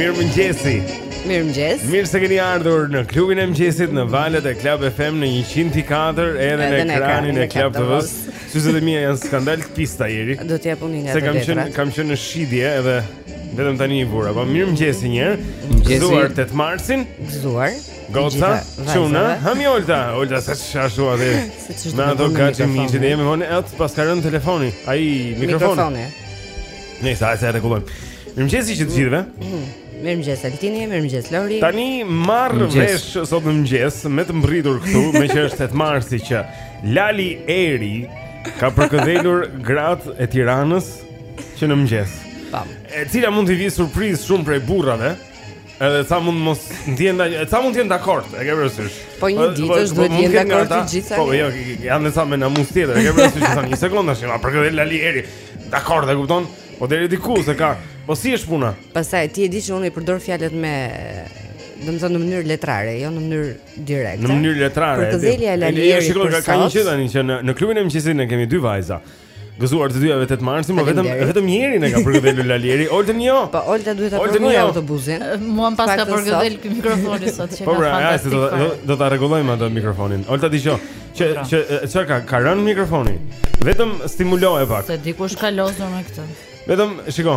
Mirë mëngjesi Mirë mëngjes Mirë se keni ardhur në klubin e mëngjesit në valet e Club FM në 104 Edhe në ekranin e Club TV-s Syzet e mia janë skandal të pista, Eri Do të jap unë nga ato letra Se kam qenë në shi dje edhe Vetëm tani i vura, po mirë mëngjesi një herë Gëzuar 8 marsin Gëzuar Goca, çuna, hëmi Olta Olta seç ka ashtu atë Me ato ka që mi që dhe jemi honi Atë pas ka rënë telefoni Ai mikrofoni Ne, se e se e rregullojmë Mirë mëngjesi që të gjithëve mm-hmm. Mirë mëngjes Altini, mirë mëngjes Lori Tani marr vesh sot në mëngjes Me të mbërritur këtu Meqë është 8 marsi që Lali Eri Ka përkëdhelur gratë e Tiranës Që në mëngjes. Tam. E cila mund t'i vijë surprizë shumë prej burrave. Edhe ca mund mos jenë da, ca mund të jenë dakord, e ke parasysh. Po një ditë po, është po, duhet të jenë dakord të gjithë. Po jo, janë ca me namus tjetër, e ke parasysh thonë një sekondë tash, por ky Lali Eri, dakord, e kupton? Po deri diku se ka, po si është puna? Pastaj ti e di që unë i përdor fjalët me domethënë në mënyrë letrare, jo në mënyrë direkte. Në mënyrë letrare. Përkëdhelja e Lali Erit. Ne shikojmë ka një gjë tani që në në klubin e mëngjesit ne kemi dy vajza. Gëzuar të dyjave 8 marsin, po vetëm vetëm njërën e ka përkëdhelur Lali Eri, Oltën jo. Po Oltën duhet ta përkëdhelë jo. autobusin. Mua më paska përkëdhelë ky mikrofoni sot që po, ka pra, fantastik. Po, do do ta rregullojmë atë mikrofonin. Olta dëgjo. Që po, pra. që çfarë ka ka rënë mikrofoni. Vetëm stimuloje pak. Se dikush ka lozur me këtë. Vetëm shiko.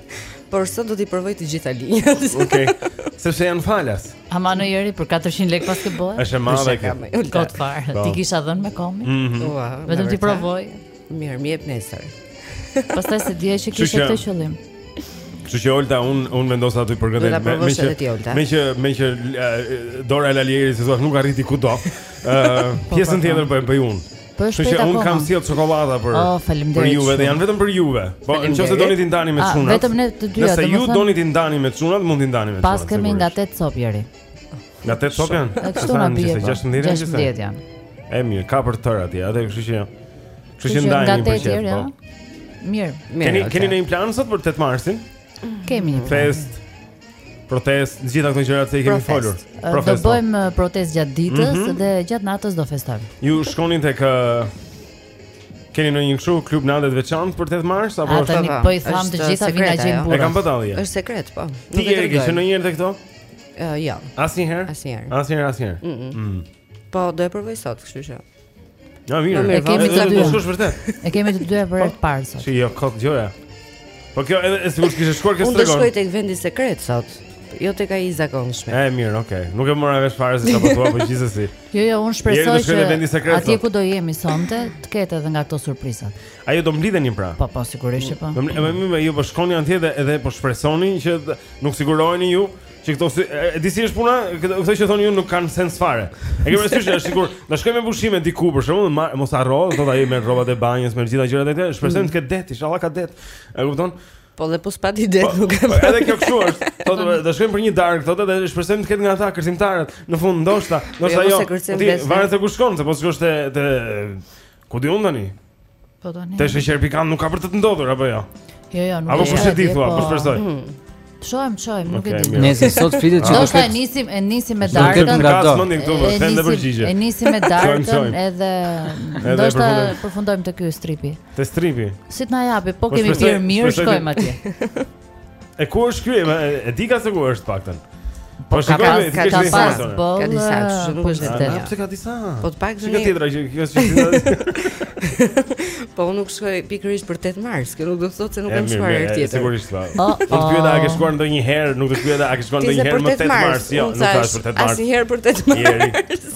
Por sot do t'i provoj të gjitha linjat. Okej. Okay. Sepse janë falas. A ma njeri për 400 lekë paska bëhet. Është e madhe kjo. Kot fare. Po. T'i kisha dhënë me kohë, mi. Mm -hmm. Ua, vetëm t'i provoj. Mirë, më jep nesër. Pastaj s'e dija që kishe këtë qëllim. Kështu që Olta unë unë vendosa ty për këtë me me që me që me që dora e Lali Erit se thua nuk arriti kudo. Ëh, po, pjesën po, po. tjetër po e bëj unë. Po është shpejt akoma. Unë kam sjellë çokollata për. Oh, faleminderit. Për juve, dhe janë vetëm për juve. Po nëse doni t'i ndani me çunat. Vetëm ne të dyja. Nëse ju doni t'i ndani me çunat, mund t'i ndani me çunat. Paskemi nga 8 copë njeri. Nga 8 copë janë? Kështu na bie. 16 po. janë. 16 janë. E mirë, ka për tërë atje, atë kështu që. Kështu që ndani për çfarë? Jo? Po. Mirë, mirë. Keni keni ndonjë plan sot për 8 marsin? Kemi një fest. Protest, gjitha këto gjëra që i kemi folur. Do bëjmë protestë gjatë ditës mm -hmm. dhe gjatë natës do festojmë. Ju shkoni tek Keni ndonjë kështu klub nate të veçantë për 8 mars apo është tani po i tham' të gjitha vina që mburr. E kam batalje. Është sekret, po. Ti ke qenë ndonjëherë te këto? Ëh, jo. Asnjëherë? Asnjëherë. Asnjëherë, asnjëherë. Mm. Po do e provoj sot, kështu që. Na mirë. E kemi të dy. Është vërtet. E kemi të dyja për të parë sot. S'janë kot gjëra. Po kjo edhe sigurisht kishte shkuar kështu. Unë do shkoj tek vendi sekret sot. Jo tek ai i zakonshmi. E mirë, okay. Nuk e mora vesh fare se çfarë po thua po gjithsesi. Jo, jo, unë shpresoj se atje ku do jemi sonte të ketë edhe nga këto surpriza. A ju do mblidheni pra? Po, po, sigurisht që po. Do mblidheni, më ju po shkoni atje dhe edhe po shpresoni që nuk siguroheni ju, Që këto si, e di si është puna, këto, këto që thonë ju nuk kanë sens fare. E ke parasysh është sikur ne shkojmë me pushime diku për shembull, ma- mos harro, thotë ai me rrobat e banjës, me të gjitha gjërat e tjera, shpresojmë të ketë det, inshallah ka det. E kupton? Po dhe po s'pati det Po, nuk e po, edhe kjo kështu është. Thotë do shkojmë për një darkë, thotë dhe shpresojmë të ketë nga ata kërcimtarët. Në fund ndoshta, ndoshta Jo, jo. mos e kërcim Po ti, vetë, se- Varet se ku shkon, se po shkosh te te Ku di unë tani? Po tani. Te sheqer pikant nuk ka për të të ndodhur apo jo? Jo, jo, nuk e di. Apo kush e di thua, po shpresoj. Mhm. Shohim, shohim, nuk e di. Ne sot flitet që do të nisim, e nisim me darkën. Do të ngasë mendin këtu, më thënë përgjigje. E nisim me darkën edhe ndoshta përfundojmë te ky stripi. Te stripi. Si të na japi, po, po kemi pirë mirë, shkojmë atje. E ku është ky? E dike se ku është të paktën. Po ka pas ka disa informacione. Ka disa, kështu nuk është vetë. Po pse ka disa? Po të paktën. Çka tjetra që kjo është gjithë. Po unë nuk shkoj pikërisht për 8 mars, kjo nuk do të thotë se nuk kam shkuar herë tjetër. Sigurisht po. Po të pyeta a ke shkuar ndonjëherë, nuk të pyeta a ke shkuar ndonjëherë më 8 mars, jo, nuk ka për 8 mars. Asnjëherë për 8 mars.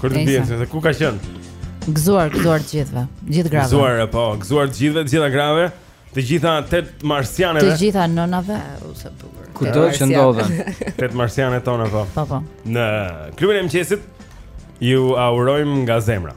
Ku ta dish se ku ka qenë? Gëzuar, gëzuar të gjithëve, gjithë grave. Gëzuar, po, gëzuar të gjithëve, të gjitha grave, të gjitha tet marsianeve. Të gjitha nënave, o sa bukur. Kudo që ndodhen. Tet marsianet tona po. Po po. Në klubin e mëngjesit jua urojmë nga zemra.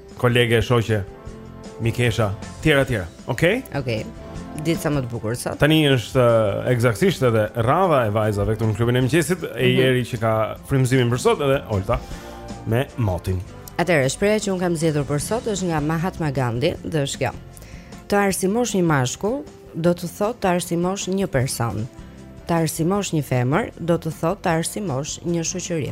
Kolege, shoqe, mikesha, tjera tjera. Okej? Okej. Ditë sa më të bukur sot. Tani është uh, ekzaktësisht edhe radha e vajzave këtu në klubin e mëngjesit, e mhm. Jeri që ka frymëzimin për sot edhe Olta me motin. Atëherë, shprehja që unë kam zgjedhur për sot është nga Mahatma Gandhi, dhe është kjo. Të arsimosh një mashkull do të thotë të arsimosh një person. Të arsimosh një femër do të thotë të arsimosh një shoqëri.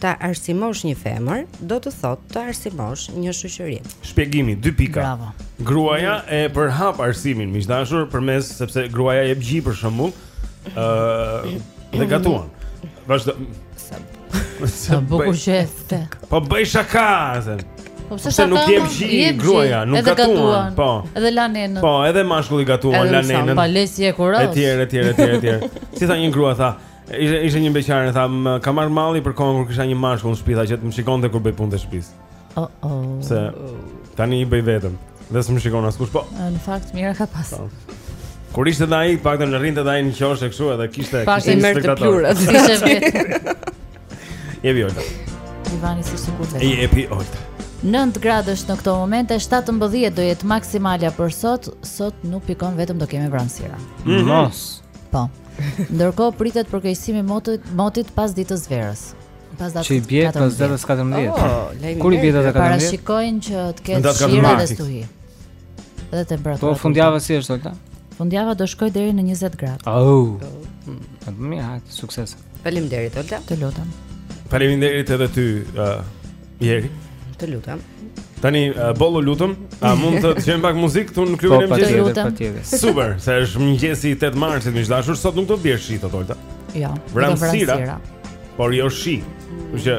Të arsimosh një femër do të thotë të arsimosh një shoqëri. Shpjegimi 2 pika. Bravo. Gruaja e përhap arsimin, miq të dashur, përmes sepse gruaja jep gji për shembull, ë uh, dhe gatuan. Vazhdo. Sa bukur që është. Po bëj shaka, thënë. Po pse shaka? Nuk jep gji gruaja, nuk gatuan. Po. Edhe lan enët. Po, edhe mashkulli gatuan lan enët. Edhe sa palos e hekuros. Etj, etj, etj, etj. Si tha një grua tha, Ishte ishte një beqare, tha, më ka marrë malli për kohën kur kisha një mashkull në shtëpi, që të më shikonte kur bëj punët e shtëpisë. Oh oh. Se tani i bëj vetëm. Dhe s'më shikon askush, po. Në fakt mirë e ka pas. Po. Kur ishte dhe ai, paktën rrinte dhe ai në qoshe e këshu edhe kishte Pak e mërë të plurët Kishte vetë Je bi ojta Ivani si së kurve Je bi ojta 9 gradë është në këto momente, 17 do jetë maksimalja për sot, sot nuk pikon vetëm do kemi vranësira. Mm -hmm. Mos. Po. Ndërkohë pritet përkeqësimi motit, motit pas ditës së verës. Pas datës 14. Që i bie pas datës 14. Oh, Kur i bie data 14? Parashikojnë që të ketë shira dhe stuhi. Dhe temperatura. Po fundjava si është Olta? Fundjava do shkojë deri në 20 gradë. Oh. Më mirë, hajt, suksese. Faleminderit Olta. Të lutem. Faleminderit edhe ty, uh, Jeri. Të lutem. Tani uh, boll u lutëm, a mund të dëgjojmë pak muzikë këtu në klubin e mëngjesit? Po, patjetër. Super, se është mëngjesi i 8 marsit, miq të dashur, sot nuk do të bjerë shi tha Olta. Jo. Vranësira. Por jo shi. Kështu që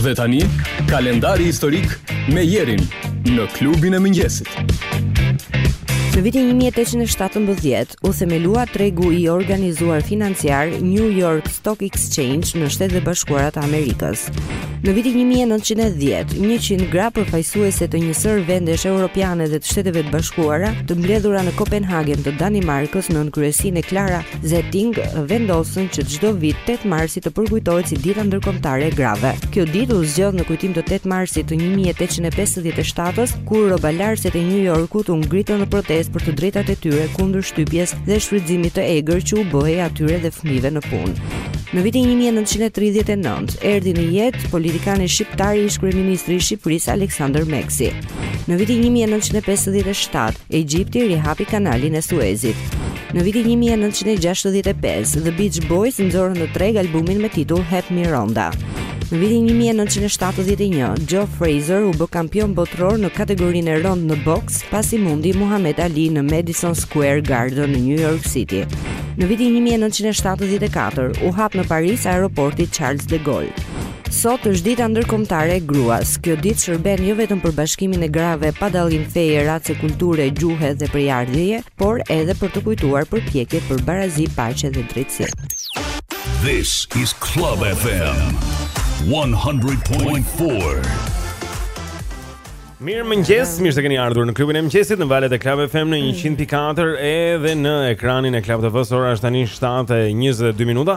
Dhe tani, kalendari historik me Jerin në klubin e mëngjesit. Në vitin 1817 u themelua tregu i organizuar financiar New York Stock Exchange në Shtetet e Bashkuara të Amerikës. Në vitin 1910, 100 gra përfaqësuese të një sërë vendesh europiane dhe të Shteteve të Bashkuara, të mbledhura në Kopenhagen të Danimarkës nën kryesinë e Clara Zetkin vendosën që çdo vit 8 marsi të përkujtohet si Dita Ndërkombëtare e Grave. Kjo ditë u zgjodh në kujtim të 8 marsit të 1857-s, kur rrobalarëset e New Yorkut u ngritën në protestë për të drejtat e tyre kundër shtypjes dhe shfrytëzimit të egër që u bëhej atyre dhe fëmijëve në punë. Në vitin 1939 erdhi në jetë politikani shqiptar, ish-kryeministri i Shqipërisë Aleksandër Meksi. Në vitin 1957 Egjipti rihapi Kanalin e Suezit. Në vitin një mijë e nëntëqind e gjashtëdhjetë e pesë, The Beach Boys nxorën në treg albumin me titull Help Me Rhonda. Në vitin një mijë e nëntëqind e shtatëdhjetë e një, Joe Frazier u bë kampion botëror në kategorinë e rëndë në boks, pasi mundi Muhammad Ali në Madison Square Garden në New York City. Në vitin një mijë e nëntëqind e shtatëdhjetë e katër, u hap në Paris aeroporti Charles de Gaulle. Sot është Dita Ndërkombëtare e Gruas. Kjo ditë shërben jo vetëm për bashkimin e grave pa dallim feje, race, kulture, gjuhe dhe prejardhjeje, por edhe për të kujtuar përpjekjet për barazi, paqe dhe drejtësi. This is Club FM 100.4. Mirëmëngjes, mirë se keni ardhur në klubin e mëngjesit në valët e Club FM në 100.4 edhe në ekranin e Club TV-së, ora është tani 7:22 minuta.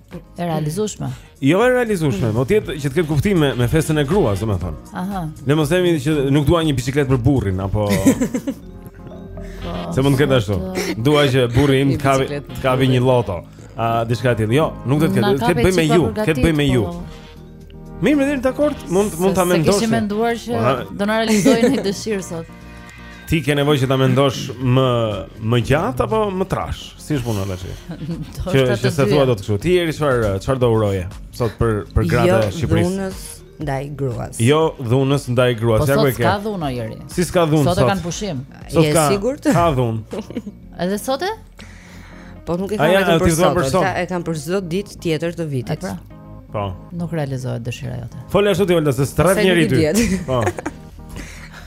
E realizueshme. Jo e realizueshme, mm. po ti që të ketë kuptim me, me festën e gruas, domethënë. Aha. Ne mos themi që nuk dua një biçikletë për burrin apo po, Se mund të ketë ashtu. Dua që burri im të kapi, të kapi një loto. A diçka tjetër? Jo, nuk do të ketë. Ke bëj me ju, ke bëj me ju. Mirë, mirë dakord, mund mund ta mendosh. Se kishim menduar që po, do na realizojnë një dëshirë sot. Ti ke nevojë që ta mendosh më më gjatë apo më trash? Si është puna tash? Që që se thua do të kështu. Ti jeri çfarë çfarë do uroje sot për për jo gratë e Shqipërisë? Jo dhunës ndaj gruas. Jo dhunës ndaj gruas. Po ja ku e ke? Ka dhunë jeri. Si s'ka dhunë sot? Sot e kanë pushim. Sot ka. Sigurt? Ka dhunë. Edhe sot e? Po nuk e kanë për sot, ata e kanë për çdo ditë tjetër të vitit. Pra. Po. Nuk realizohet dëshira jote. Fol ashtu ti Olga se s'të pret njeri ty. Po.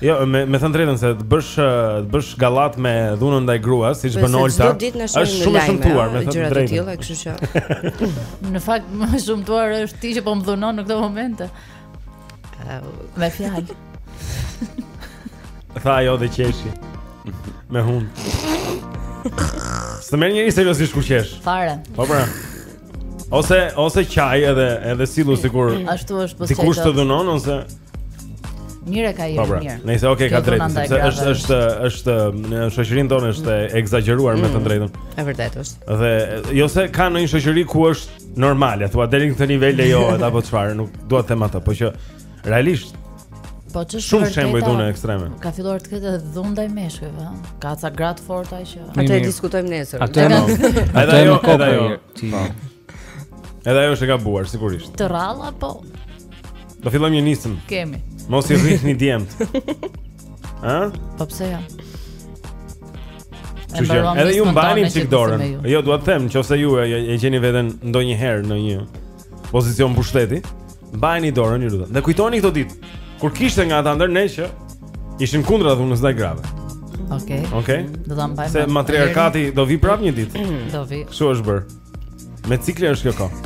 Jo, me me thënë drejtën se të bësh të bësh gallat me dhunën ndaj gruas, siç bën Olta. Është shumë e shëmtuar me thënë drejtën. Gjëra të tilla, kështu që. Në fakt më e shëmtuar është ti që po më dhunon në këtë moment. Me fjalë. Tha ajo dhe qeshi. Me hund. S'të merr njeri seriozisht kur qesh. Fare. Po pra. Ose ose qaj edhe edhe sillu sikur ashtu është po. Sikur të dhunon ose Mirë ka i po, pra, mirë. Nëse okay ka drejtë, sepse është është është në shoqërinë tonë është e ekzagjeruar me të mm. drejtën. Është vërtet është. Dhe jo se ka ndonjë shoqëri ku është normale, thua deri në këtë nivel lejohet apo çfarë, nuk dua të them atë, por që Realisht. Po ç'është shumë shembuj dhune ekstreme. Ka filluar të ketë dhunë ndaj meshkujve, ëh. Ka ca gra të forta që. Atë e diskutojmë nesër. Atë e Edhe ajo, edhe ajo. Po. Edhe ajo është e gabuar sigurisht. Të rralla po. Do fillojmë një nismë. Kemi. Mos i rrihni djemt. Ë? Po pse jo? Edhe ju mbani çik dorën. Jo, dua të them, nëse ju e gjeni veten ndonjëherë në një pozicion pushteti, mbajeni dorën ju lutem. Dhe kujtoni këto ditë kur kishte nga ata ndër ne që ishin kundra dhunës ndaj grave. Okej. Okay. Okej. Okay. Do ta mbajmë. Se matriarkati do vi prapë një ditë. do vi. Kështu është bër. Me cikle është kjo kohë.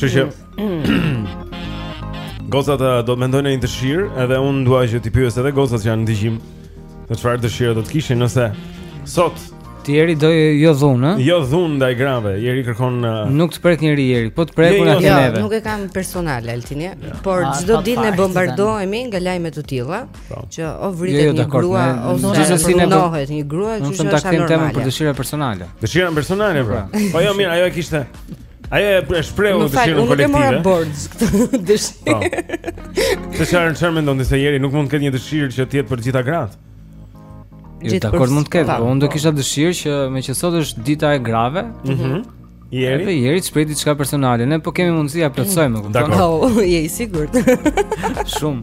Kështu që Gocat eh, do të mendojnë një dëshirë edhe unë dua që t'i pyes edhe gocat që janë në të Në çfarë dëshire do të kishin nëse sot ti jeri do jo dhunë, ë? Jo dhunë ndaj grave, jeri kërkon uh... Nuk të prek njeri jeri, po të prek jo, jo, nga jo, neve. Nuk e kam personale Altin, ja. Jo. por ah, çdo ditë ne bombardohemi nga lajme të tilla, po. që o vritet jo, jo, një grua ose gjithsesi dhunohet një grua që është anormale. Nuk kam temë për dëshira personale. Dëshira personale, pra. Po jo, mirë, ajo e kishte Ajo e shprehu dëshirën kolektive. Më fal, unë nuk e mora këtë dëshirë. Po. Se që arën qërë me ndonë disa jeri, nuk mund të ketë një dëshirë që të jetë për gjitha gratë. Jo, gjithë për gjitha mund të ketë, po, unë do po. kisha dëshirë që meqë sot është dita e grave, mm -hmm. Jeri? Edhe Jeri të shprehë diçka personale, ne po e kemi mundësi ia plotësojmë. Dakord. Po, je i sigurt. Shumë.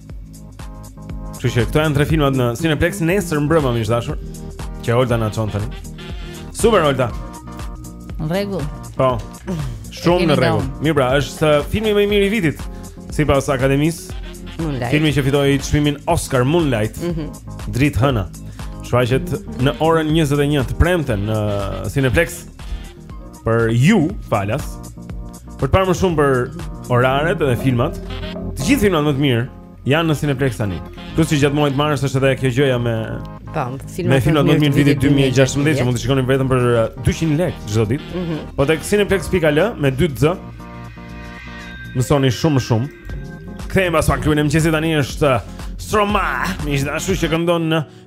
Kështu që këto janë tre filmat në Cineplex nesër mbrëmë miq të dashur. Që Olta na çon tani. Super Olta. Në rregull. Po. Shumë në rregull. Mirë pra, është uh, filmi më i mirë i vitit sipas Akademisë. Moonlight. Filmi që fitoi çmimin Oscar Moonlight. Mhm. Mm Dritë Hëna. Shfaqet në orën 21 të premten në Cineplex. për ju falas. Për të parë më shumë për oraret dhe filmat, të gjithë filmat më të mirë janë në Cineplex tani. Plus që gjatë muajit mars është edhe kjo gjëja me Po, filmat me filmat më të mirë të vitit 2016 që mund të shikoni vetëm për 200 uh, lekë çdo ditë. Mm -hmm. Po tek cineplex.al me 2X. Mësoni më shumë. Kthehemi pas pak klubi i mëngjesit tani është uh, Stromae, miq të dashur që këndon në uh,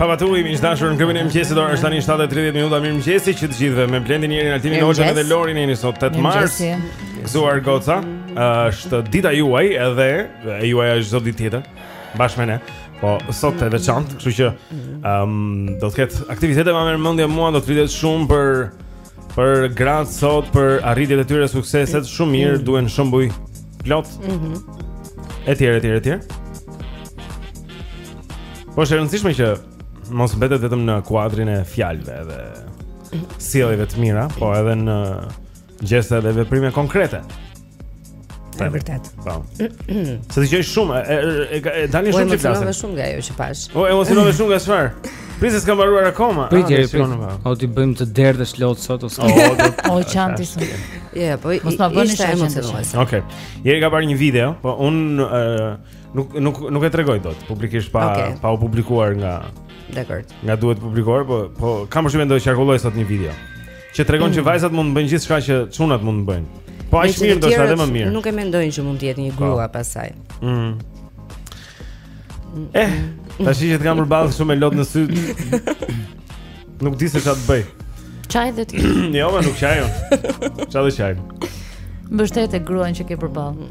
Papaoutai, miq të dashur në klubin e mëngjesit Ora është tani 7.30 minuta mirëmëngjesi të gjithëve me Blendin Jerin Altimin Hoxhën edhe Lorin jeni sot 8 mars Gëzuar goca është dita juaj edhe e juaja është çdo ditë tjetër bashkë me ne. Po sot e veçantë, kështu që ëm um, do të ketë aktivitete ma merr mendja mua do të flitet shumë për për gratë sot, për arritjet e tyre, sukseset, shumë mirë, mm. duhen shembuj plot. Mhm. Mm etj, etj, etj. Po është e rëndësishme që mos mbetet vetëm në kuadrin e fjalëve dhe sjelljeve të mira, po edhe në Gjeste dhe veprime konkrete. Është e vërtetë. Po. Se dëgjoj shumë, e e, e dalin po, shumë që flasin. U emocionova shumë nga ajo që pashë. U emocionove shumë nga çfarë? Prit se s'ka mbaruar akoma. Po ti, po. Do të bëjmë të derdhësh lot sot ose. Do qan ti sot. Je, po i mos e bëni shumë emocionuese. Okej. Jeri ka bërë një video, po unë nuk nuk nuk e tregoj dot publikisht pa pa u publikuar nga Dakord. Nga duhet publikuar, po po kam përshtypjen do të qarkullojë sot një video. Që tregon që mm. vajzat mund të bëjnë gjithçka që çunat mund të bëjnë. Po aq mirë ndoshta dhe më mirë. Nuk e mendojnë që mund të jetë një po. grua pas saj. Mhm. Eh, tash që të kam përballë shumë me lot në sy. Nuk di se çfarë të bëj. Qaj dhe ti. Jo, unë nuk qaj. Çfarë do qaj? Mbështete gruan që ke përballë.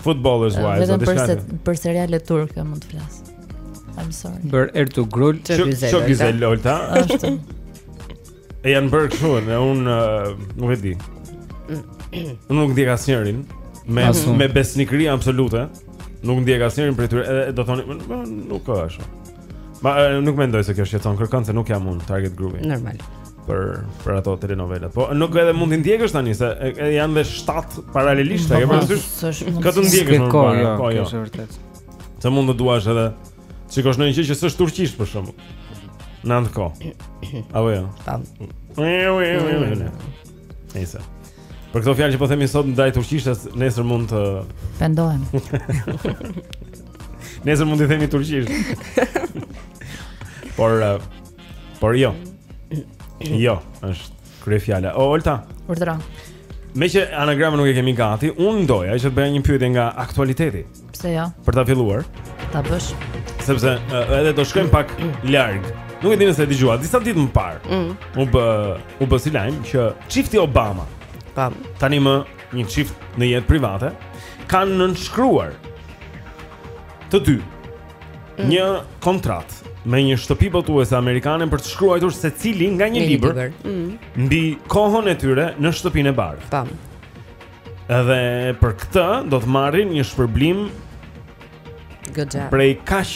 Footballers' Wives, vetëm për se, për serialet turke mund të flas. I'm sorry. Për Ertugrul, çok gjyzel Olta? Ashtu. E janë bërë kështu, ne un uh, nuk e di. Unë nuk ndjek asnjërin me Asun. me besnikëri absolute. Nuk ndjek asnjërin prej tyre, edhe do thoni nuk ka ashtu. Ma nuk mendoj se kjo shqetëson kërkënd se nuk jam unë target grupi. Normal. për për ato telenovelat. Po nuk edhe mund t'i ndjekësh tani se janë dhe 7 paralelisht, e ke po, parasysh? Ka të ndjekësh më parë, jo, po jo. Është vërtet. Të mund të duash edhe të shikosh ndonjë gjë që s'është turqisht për shaka. Në atë kohë. Apo jo. Tan. Nëse. Për këto fjalë që po themi sot ndaj turqishtes, nesër mund të pendohem. Nesër mund të themi turqisht. Por uh, Por jo. Jo, është kryefjala. O Olta. Urdhëro. Meqë anagramën nuk e kemi gati, unë doja që të bëja një pyetje nga aktualiteti. Pse jo? Për ta filluar. Ta bësh. Sepse edhe do shkojmë pak larg. Nuk e di nëse e dëgjuat, disa ditë më parë. Mm. U bë u bë si lajm që çifti Obama, pam, tani më një çift në jetë private, kanë nënshkruar të dy mm. një kontratë me një shtëpi botuese amerikane për të shkruar secili nga një libër mm. mbi kohën e tyre në shtëpinë e bardhë. Tam. Edhe për këtë do të marrin një shpërblim goxha. Prej kaq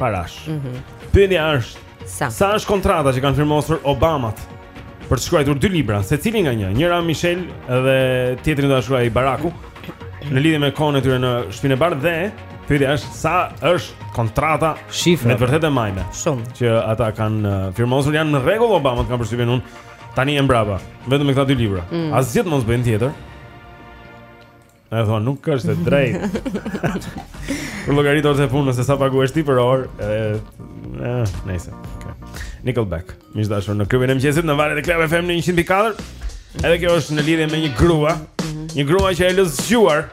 parash. Mhm. Mm Pyetja është Sa? Sa është kontrata që kanë firmosur Obamat për të shkruar dy libra, secili nga një, njëra Michelle dhe tjetrin do ta shkruajë Baraku në lidhje me kohën e tyre në Shtëpinë e Bardhë dhe pyetja është sa është kontrata shifra me të vërtetë e majme. Shumë. Që ata kanë uh, firmosur janë në rregull Obamat kam përshtypjen unë tani e mbrapa vetëm me këta dy libra. Mm. Asgjë të mos bëjnë tjetër. Ai thotë, nuk është e drejtë. Po llogarit orët e punës, se sa paguhesh ti për orë, e, nëjse, okay. Nickelback, miq të dashur në klubin e mëngjesit, në valët e Club FM në 104, edhe kjo është në lidhje me një grua, një grua që e lë zgjuar,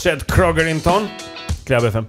Chad Kroegerin tonë, Club FM.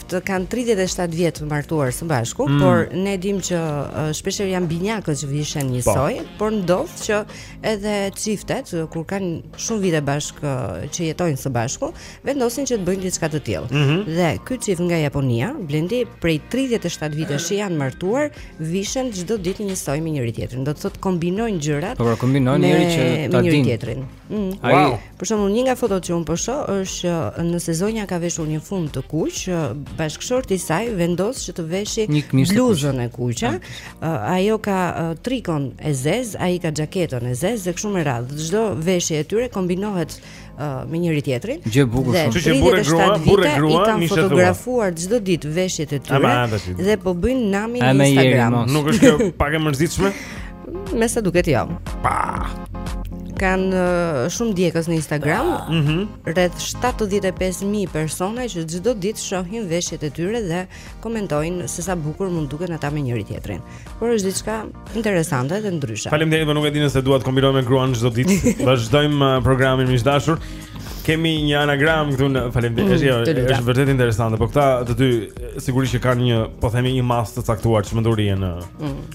të kanë 37 vjet të martuar së bashku, mm. por ne e dimë që uh, shpeshherë janë binjakët që vishen njësoj, po. por ndodh që edhe çiftet kur kanë shumë vite bashkë uh, që jetojnë së bashku, vendosin që të bëjnë diçka të tillë. Mm -hmm. Dhe ky çift nga Japonia, Blendi, prej 37 vitesh që janë martuar, vishen çdo ditë njësoj me njëri-tjetrin. Do të thotë kombinojnë gjërat. Po, po kombinojnë njëri-tjetrin. Mm. Wow. Për shembull, një nga fotot që unë po shoh është që uh, nëse zonja ka veshur një fund të kuq, uh, bashkëshorti i saj vendos që të veshi bluzën e kuqe. Ah. Uh, ajo ka trikon e zezë, ai ka xhaketën e zezë dhe kështu me radhë. Çdo veshje e tyre kombinohet me njëri-tjetrin. Gjë bukur shumë. Kështu që burrë grua, burrë grua, i kanë fotografuar çdo ditë veshjet e tyre dhe po bëjnë namin në Instagram. Nuk është kjo pak e mërzitshme? Me sa duket jo. Pa. Kanë uh, shumë ndjekës në Instagram, ëh, mm -hmm. rreth 75000 persona që çdo ditë shohin veshjet e tyre dhe komentojnë se sa bukur mund duken ata me njëri-tjetrin. Por është diçka interesante dhe ndryshe. Faleminderit, po nuk e di nëse dua të kombinoj me gruan çdo ditë. Vazhdojmë uh, programin miq të dashur. Kemi një anagramë këtu në faleminderit. Mm, është jo, është vërtet interesante, por këta të dy sigurisht që kanë një, po themi një masë të caktuar çmendurie mm.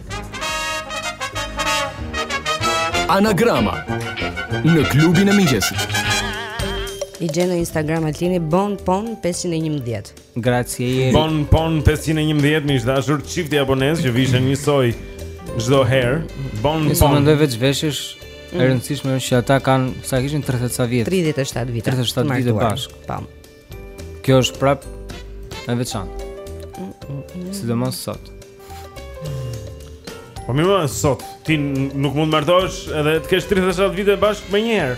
Anagrama në klubin e mëngjesit. I gjen në Instagram Altini Bon Pon 511. Grazie Jeri. Bon Pon 511 miq të dashur, çifti japonez që vishen njësoj çdo herë. Bon Pon. Nëse mendoj vetë të vishesh, mm. e rëndësishme është që ata kanë sa kishin 30 sa vjet. 37 vite. 37 vite bashkë. Pam. Po. Kjo është prap e veçantë. Sidomos sot. Po më vjen sot, ti nuk mund të martohesh edhe të kesh 37 vite bashkë menjëherë.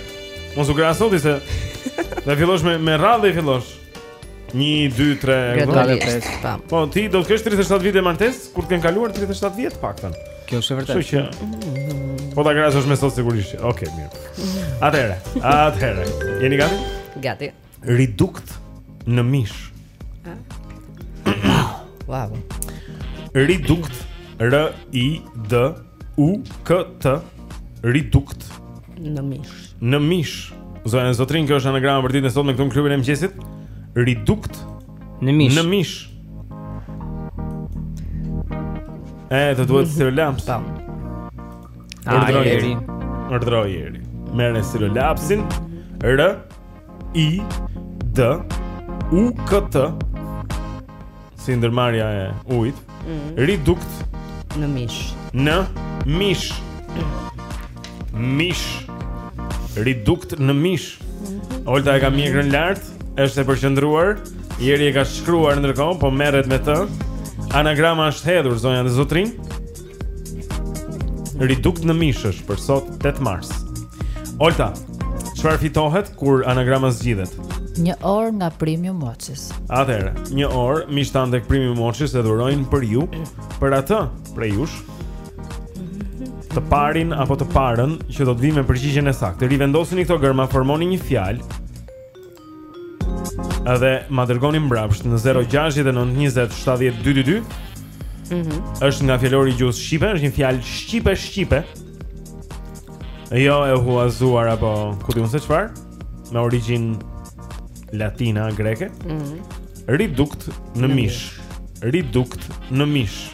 Mos u krahaso ti sot se. Ne fillosh me me radhë i fillosh. 1 2 3 4 5 pam. Po ti do të kesh 37 vite martesë kur të kenë kaluar 37 vjet të paktën. Kjo është e vërtetë. Kështu që. Po ta krahasosh me sot sigurisht. Okej, okay, mirë. Atëherë, atëherë. Jeni gati? Gati. Ridukt në mish. Wow. Ridukt R I D U K T Ridukt në mish. Në mish. Zonja zotërinj kjo është anagrama për ditën e sotme më këtu në klubin e mëngjesit. Ridukt në mish. Në mish. E, të duhet stilolaps. Tam. Urdhëro Jeri. Urdhëro Jeri. Merre stilolapsin. R I D U K T si ndërmarrja e ujit. Mm -hmm. Ridukt në mish. Në mish. Mish. Ridukt në mish. Mhm. Olta e ka mjekrën lart, është e përqendruar. Jeri e ka shkruar ndërkohë, po merret me të. Anagrama është hedhur zonja dhe zotërinj. Ridukt në mish është për sot 8 mars. Olta, çfarë fitohet kur anagrama zgjidhet? Një orë nga Premium Watches. Atëherë, një orë miqtë tanë tek Premium Watches e dhurojnë për ju, për atë prej jush. Të parin apo të parën që do të vijë me përgjigjen e saktë. Rivendosini këto gërma, formoni një fjalë. Edhe ma dërgoni mbrapsht në 0692070222. Mhm. Mm është nga fjalori i gjuhës shqipe, është një fjalë shqipe shqipe. Jo e huazuar apo ku di unë se çfarë? Me origjinë latine a greke. Mhm. Mm Ridukt në mish. Ridukt në mish.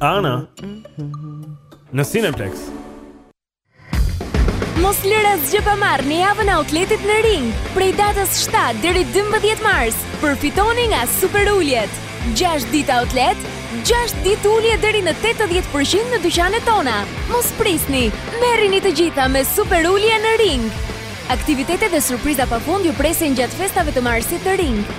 Ana Në Cineplex Mos lër asgjë pa marrë në javën e outletit në ring. Prej datës 7 deri 12 mars, përfitoni nga super uljet. 6 ditë outlet, 6 ditë ulje deri në 80% në dyqanet tona. Mos prisni, merrini të gjitha me super ulje në ring. Aktivitete dhe surpriza pa fund ju presin gjatë festave të marsit në ring.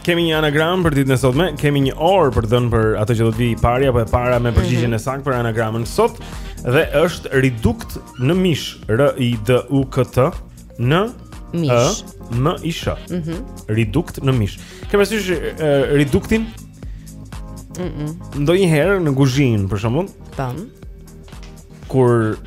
Kemi një anagram për ditën e sotme, kemi një orë për të dhënë për atë që do të vijë i pari apo e para me përgjigjen mm -hmm. e saktë për anagramën sot dhe është ridukt në mish, R I D U K T në mish. M I SH. Mhm. Mm ridukt në mish. Ke parasysh riduktin? Mhm. Mm Ndonjëherë në kuzhinë, për shembull. Tam. Kur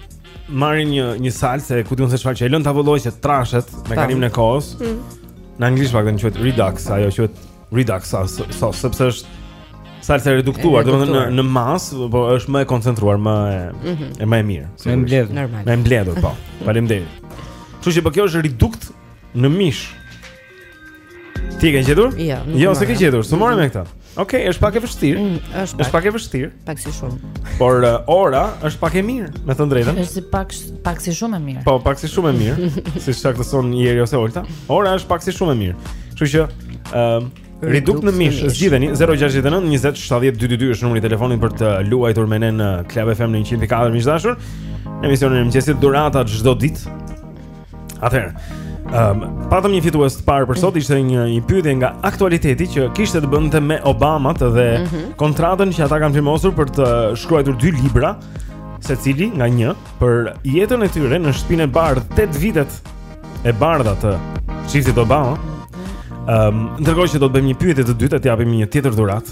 marrin një një salcë, ku di unë se çfarë që e lën të valojë që trashet me kalimin e kohës. Mm -hmm. Në anglisht pak do të thotë reduce, ajo thotë reduced sauce, sauce sepse është salcë e reduktuar, domethënë në masë, po është më e koncentruar, më e mm -hmm. e më e mirë. Më e mbledhur normal. Më e mbledhur po. Faleminderit. Kështu që po kjo është ridukt në mish. Ti e ke gjetur? Jo, jo, s'e ke gjetur. S'u morëm me këtë. Ok, është pak e vështirë. Mm, është, është pak e vështirë. Pak si shumë. Por uh, ora është pak e mirë, me thënë të drejtën. Është pak pak si shumë e mirë. Po, pak si shumë e mirë, siç saktëson Jeri ose Olta. Ora është pak si shumë e mirë. Kështu që ë uh, Ridukt në mish, zgjidheni 069 20 70 222 është numri i telefonit për të luajtur me ne në Club FM në 104 miq të dashur. Emisioni i mëngjesit dhurata çdo ditë Atëherë, um, patëm një fitues të parë për sot, ishte një një pyetje nga aktualiteti që kishte të bënte me Obamat dhe mm -hmm. kontratën që ata kanë firmosur për të shkruar dy libra, secili nga një për jetën e tyre në shtëpinë e bardhë 8 vitet e bardha të çiftit Obama. Ëm, ehm, um, ndërkohë që do të bëjmë një pyetje të dytë e të japim një tjetër dhuratë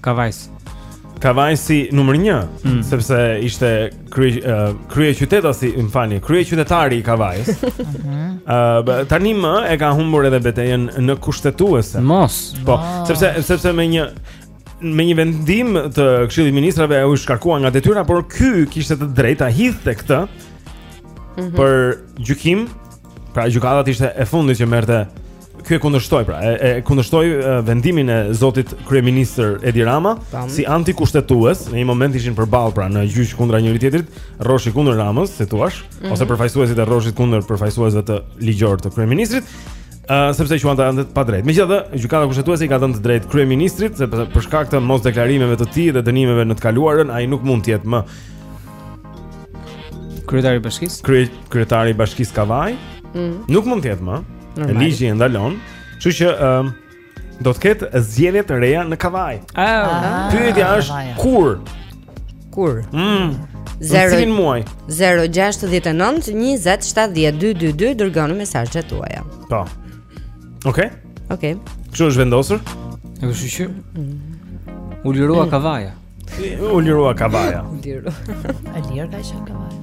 Kavajsi. Kavajsi numër 1, mm. sepse ishte krye uh, krye qytetasi, më falni, krye qytetari i Kavajës. Ëh, mhm. uh, tani më e ka humbur edhe betejën në kushtetuese. Mos. Po, Mos. sepse sepse me një me një vendim të Këshillit të Ministrave u shkarkua nga detyra, por ky kishte të drejtë ta hidhte këtë mm -hmm. për gjykim. Pra gjykata ishte e fundit që merrte Ky e kundërshtoi pra, e, e kundërshtoi vendimin e zotit kryeministër Edi Rama si antikushtetues. Në një moment ishin përballë pra në gjyq kundra njëri tjetrit, Rroshi kundër Ramës, si të thuash, mm -hmm. ose përfaqësuesit e Rroshit kundër përfaqësuesve të ligjor të kryeministrit. Uh, sepse quante të padrejtë. Megjithatë, gjykata kushtetuese i ka dhënë të drejtë kryeministrit sepse për shkak të mos deklarimeve të tij dhe dënimeve në të kaluarën, ai nuk mund të jetë më kryetari i bashkisë. Kryetari i bashkisë Kavajë. Mm. Nuk mund të jetë më. Normal. Ligji e ndalon. Kështu që ë um, do të ketë zgjedhje të reja në Kavajë. Ah, ah, ah pyetja ah, është ah, kur? Kur? Mm. 0 Në cilin muaj? 069 20 70 222 dërgoni mesazhet tuaja. Po. Okej. Okay. Okej. Okay. Kështu është vendosur? E kështu është. Mm. U lirua mm. Kavaja. U lirua Kavaja. U lirua. E lirë ka qenë Kavaja.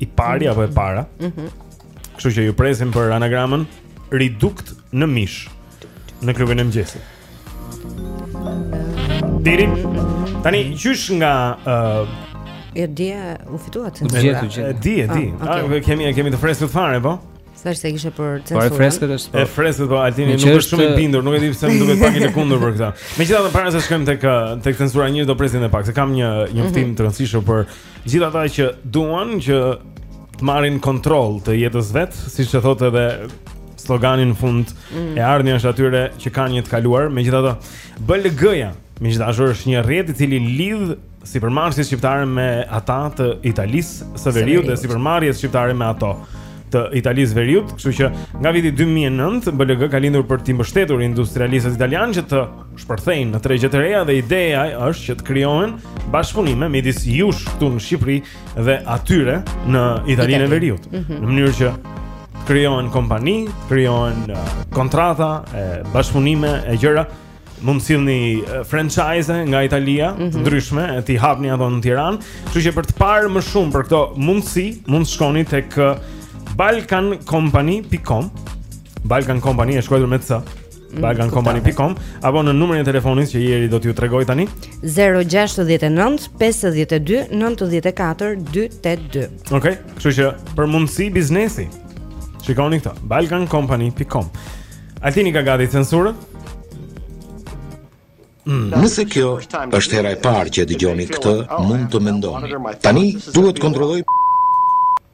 i pari apo e para. Mhm. Mm Kështu që ju presim për anagramën Redukt në mish në klubin e mëngjesit. Deri tani qysh nga uh, dje, u fitua të Gjetë, ndërra. gjetë. e di, e di. Ah, Ah, okay. kemi e kemi të freskët fare, po. Thash se kishe për Po e censurën. freskët është. E freskët po Altini nuk është shumë i bindur, nuk e di pse më duket pak i lëkundur për këtë. Megjithatë para se shkojmë tek ë, tek censura do presim edhe pak, se kam një një Mhm. njoftim të rëndësishëm për Gjithë ata që duan që të marrin kontroll të jetës vet, siç e thotë edhe slogani në fund mm. e ardhmja është atyre që kanë një të kaluar, megjithatë BLG-ja, miq të dashur është një rrjet i cili lidh sipërmarrësit shqiptarë me ata të Italisë së veriut dhe sipërmarrjet shqiptare me ato të Italisë së veriut, kështu që nga viti 2009 BLG ka lindur për të mbështetur industrialistët italianë që të shpërthejnë në tregje të reja dhe ideja është që të krijohen bashkëpunime midis jush këtu në Shqipëri dhe atyre në Italinë e Veriut, mm -hmm. në mënyrë që të krijohen kompani, të krijohen uh, kontrata, e bashkëpunime e gjëra. Mund të sillni uh, franchise nga Italia, mm -hmm. të ndryshme, e t'i hapni ato në Tiranë, kështu që për të parë më shumë për këto mundësi, mund të shkoni tek uh, balkancompany.com. Balkan Company është shkruar me C. Balkan Company.com apo në numrin e telefonit që Jeri do t'ju tregoj tani 069 52 94 282. Okej, kështu që për mundësi biznesi. Shikoni këta, Balkan Company.com. Altini ka gati censurën? Mm. Nëse kjo është hera e parë që e dëgjoni këtë, mund të mendoni. Tani duhet të kontrolloj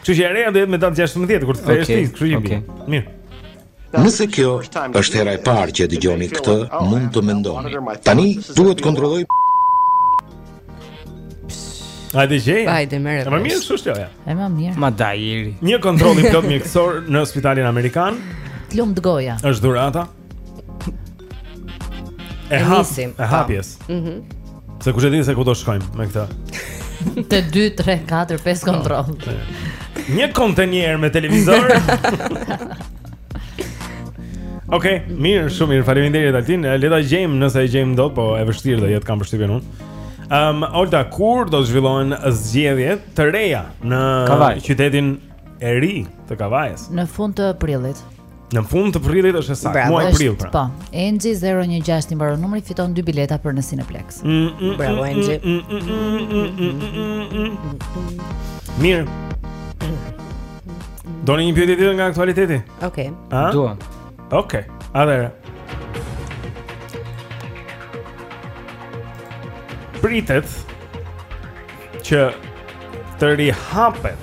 Kështu që e reja do jetë me datë 16 kur të kthehesh ti, kështu që bie. Mirë. Nëse kjo është hera e parë që e dëgjoni këtë, mund të mendoni. Tani duhet të kontrolloj Hajde gjej. Hajde merr. Është më mirë kështu është ja. Është më mirë. Ma dajiri. Një kontroll i plotë mjekësor në spitalin amerikan. Të lumtë goja. Është dhurata. E hapim, e hapjes. Po. Mhm. Mm se kush e din se ku do shkojmë me këtë. Te 2 3 4 5 kontroll. Një kontejner me televizor. Okej, okay, mirë, shumë mirë. Faleminderit Altin. Le ta gjejmë nëse e gjejmë dot, po e vështirë do jetë kam përshtypjen unë. Ehm, um, Olta kur do të zhvillohen zgjedhje të reja në Kavaj. qytetin e ri të Kavajës? Në fund të prillit. Në fund të prillit është e saktë, muaj prill pra. Po. Enxhi 016 i mbaron numri fiton dy bileta për në Cineplex. Mm, mm, mm, Bravo Enxhi. Mirë. Doni një pyetje tjetër nga aktualiteti? Okej. Duam. Okej. Atëherë. Pritet që të rihapet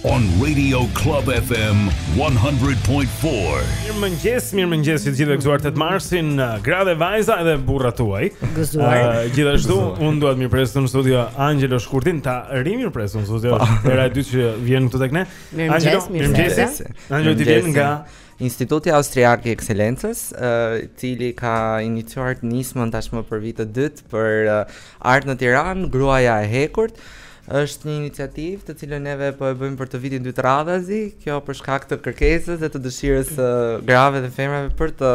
On Radio Club FM 100.4. Mirëmëngjes, mirëmëngjes të gjithëve gëzuar 8 marsin, uh, gratë e vajza edhe burrat tuaj. Gëzuar. Uh, gjithashtu unë dua të mirëpres në studio Angelo Shkurtin, ta rimirëpres në studio. Hera e dytë që vjen këtu tek ne. Angelo, mirëmëngjes. Angelo ti vjen nga Instituti Austriak i Ekselencës, i cili ka iniciuar nismën tashmë për vitin e dytë për uh, art në Tiranë, gruaja e hekurt. Është një iniciativë të cilën neve po e bëjmë për të vitin e dytë radhazi, kjo për shkak të kërkesës dhe të dëshirës së grave dhe femrave për të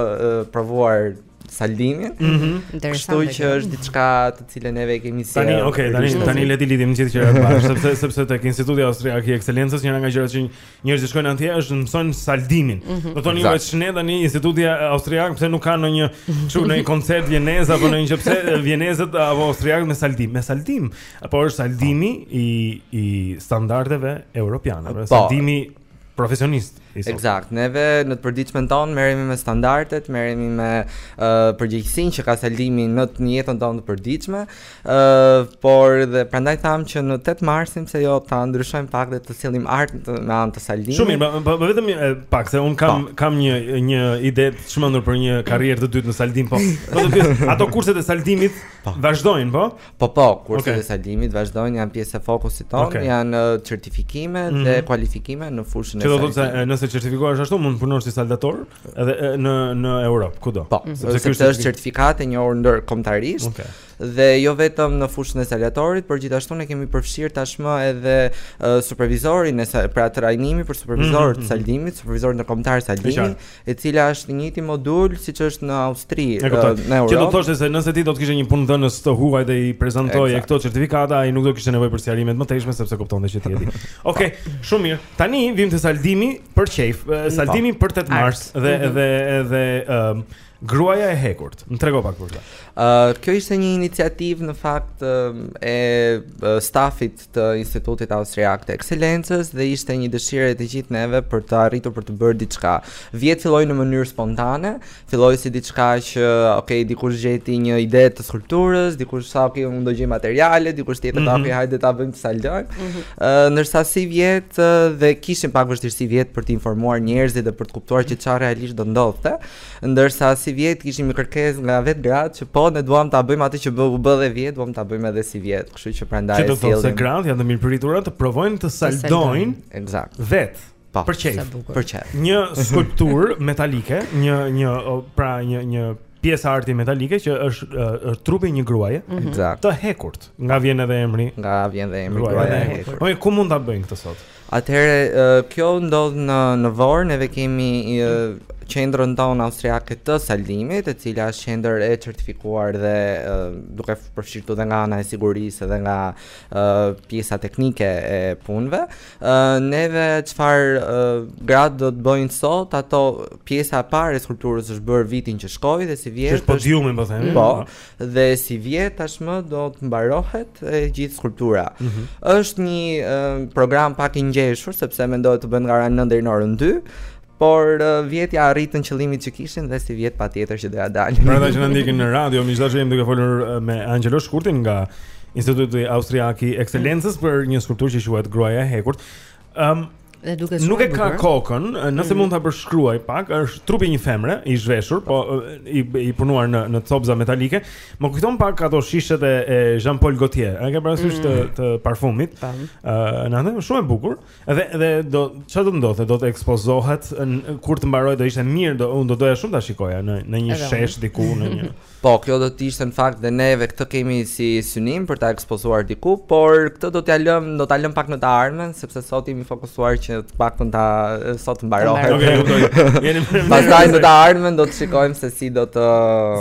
provuar saldimin. Mm -hmm. Kështu që është diçka të cilën neve e kemi si. Tani, okay, tani tani le t'i lidhim gjithë gjërat bashkë, sepse sepse tek Instituti Austriak i Ekselencës, njëra nga gjërat që Njerëzit shkojnë atje është të mësojnë saldimin. Mm -hmm. Do thoni ju është ne tani instituti austriak pse nuk ka ndonjë kështu në një koncert vjenez apo në një gjë pse vjenezët apo austriakët me saldim, me saldim. Apo është saldimi i i standardeve europiane, pra po. saldimi profesionist. Eksakt. Neve në të përditshmën tonë merremi me standardet, merremi me uh, përgjegjësinë që ka saldimi në të jetën tonë të përditshme. Ëh, por dhe prandaj thamë që në 8 Marsin pse jo ta ndryshojmë pak dhe të sjellim art me anë të saldimit. Shumë mirë, po, po, po vetëm pak se unë kam, po. kam një një ide të çmendur për një karrierë të dytë në saldim, po. Po të pyes, ato kurset e saldimit vazhdojnë, po? Po po, kurset okay. e saldimit vazhdojnë, janë pjesë e fokusit tonë, okay. janë certifikime mm -hmm. dhe mhm. kualifikime në fushën e saldimit. Që do të thotë se nëse certifikohesh ashtu mund të punosh si saldator? Edhe në në Europë, kudo. Po, sepse ky është certifikatë e njohur ndërkombëtarisht. Okej. Okay. Dhe jo vetëm në fushën e saldatorit, por gjithashtu ne kemi përfshirë tashmë edhe uh, supervizorin e pra trajnimi për supervizor të mm -hmm. saldimit, supervizorin ndërkombëtar të saldimit, e cila është i njëjti modul siç është në Austri, e uh, në Europë. Që do të thoshte se nëse ti do të kishe një punëdhënës të huaj dhe i prezantoje këto certifikata, ai nuk do kishte nevojë për sqarime të mëtejshme sepse kuptonte që ti e di. Okej, okay, shumë mirë. Tani vijmë te saldimi, Për qejf, saldimi për 8 mars dhe mhm. dhe dhe ëm gruaja e hekurt. Më trego pak për këtë. Ë kjo ishte një iniciativë në fakt e stafit të Institutit Austriak të Ekselencës dhe ishte një dëshirë e të gjithë neve për të arritur për të bërë diçka. Vjet filloi në mënyrë spontane, Filloi si diçka që, ok, dikush gjeti një ide të skulpturës, dikush tha ok, unë do gjej materiale, dikush tjetër mm -hmm. ok, hajde ta bëjmë saldim. Mm -hmm. uh, ndërsa sivjet uh, dhe kishim pak vështirësi vjet për të informuar njerëzit dhe për të kuptuar që çfarë realisht do ndodhte. Ndërsa sivjet kishim një kërkesë nga vetë gratë që po ne duam ta bëjmë atë që bë u bë dhe vjet, duam ta bëjmë edhe sivjet. Kështu që prandaj e sjellim. Që do të thotë se gratë janë të mirëpritura të provojnë të saldojnë. Ekzakt. Vetë. Po. Për qejf. Për qejf. Një skulpturë metalike, një një pra një një pjesë arti metalike që është uh, trupi i një gruaje. Mm -hmm. Ekzakt. Të hekurt. Nga vjen edhe emri. Nga vjen edhe emri gruaja e hekurt. Po ku mund ta bëjnë këtë sot? Atëherë uh, kjo ndodh në në Vorë, neve kemi uh, qendrën tonë austriake të saldimit, e cila është qendër e certifikuar dhe uh, duke përfshirë dhe nga ana e sigurisë dhe nga uh, pjesa teknike e punëve. Neve çfarë gratë do të bëjnë sot, ato pjesa e parë e skulpturës është bërë vitin që shkoi dhe sivjet. Është podiumi, po themi. Po. Dhe sivjet tashmë do të mbarohet e gjithë skulptura. Mm -hmm. Është një program pak i ngjeshur sepse mendohet të bëhet nga ora 9 deri në orën 2 Por uh, vjet ia arritën qëllimit që kishin dhe sivjet patjetër që do ia dalin. Për ata që na ndjekin në radio, të dashur jemi duke folur uh, me Angelo Shkurtin nga Instituti Austriak i Ekselencës për një skulpturë që quhet Gruaja e Hekurt. Ëm um, Dhe duke shumë Nuk e ka kokën, uh, nëse mm. mund ta përshkruaj pak, është trupi i një femre i zhveshur, po uh, i i punuar në në copëza metalike. Më kujton pak ato shishet e, e Jean Paul Gaultier, e ke parasysh mm. të të parfumit? Ëh, uh, janë shumë e bukur. Dhe dhe do çfarë do të ndodhte? Do të ekspozohet, kur të mbarojë do ishte mirë, do unë do doja shumë ta shikoja në në një shesh diku në një. Po, kjo do të ishte në fakt dhe ne edhe këtë kemi si synim për ta ekspozuar diku, por këtë do t'ia lëmë, do ta lëmë pak në të ardhmen, sepse sot jemi fokusuar që të paktën ta, sot të mbarohet. Okej, okay, jeni më. Pastaj në të ardhmen do të shikojmë se si do të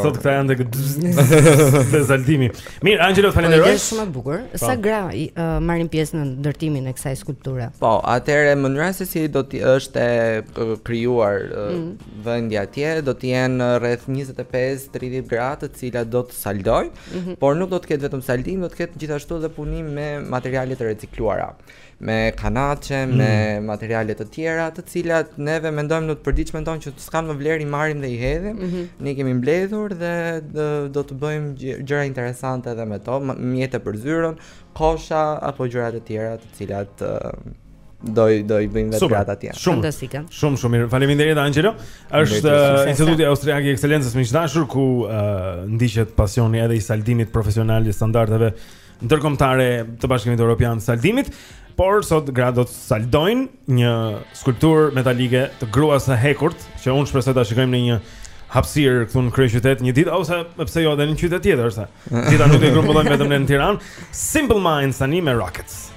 Sot këta janë tek saldimi. Mirë, Angelo, të falenderoj. Po, është shumë e bukur. Po. Sa gra uh, marrin pjesë në ndërtimin e kësaj skulpture? Po, atëherë mënyra se si do të është e krijuar uh, mm. vendi atje, do të jenë rreth 25-30 gra të cilat do të saldojnë, mm -hmm. por nuk do të ketë vetëm saldim, do të ketë gjithashtu edhe punim me materiale të recikluara. me kanaçe, mm. me materiale të tjera, të cilat neve mendojmë në të përditshmen tonë që s'kanë më vlerë i marrim dhe i hedhim. Mm -hmm. Ne i kemi mbledhur dhe do, do të bëjmë gjëra interesante edhe me to, mjete për zyrën, kosha apo gjëra të tjera të cilat do i do i bëjnë vetë gratë atje. Shumë fantastike. Shumë shumë mirë. Faleminderit Angelo. Është uh, Instituti Austriak i Ekselencës miq të dashur ku uh, ndiqet pasioni edhe i saldimit profesional i standardeve ndërkombëtare të Bashkimit Evropian të Saldimit, por sot gratë do të saldojnë një skulpturë metalike të gruas së hekurt, që unë shpresoj ta shikojmë në një hapësirë këtu në kryeqytet një ditë ose pse jo edhe në një qytet tjetër, se dita nuk e grumbullojmë vetëm në Tiranë. Simple Minds tani me Rockets.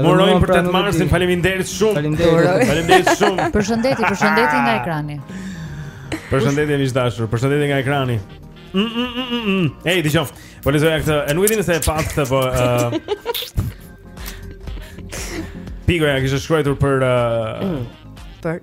Urojmë për 8 marsin, faleminderit shumë. Faleminderit. Faleminderit shumë. Përshëndetje, përshëndetje nga ekrani. Përshëndetje miq të dashur, përshëndetje nga ekrani. Mm, mm, mm, mm, mm. Ej, dëgjoj. Po lexoja këtë, e nuk e di nëse e patë këtë, po... Uh... Pigoja, kishte shkruajtur për... Uh... Mm. Për...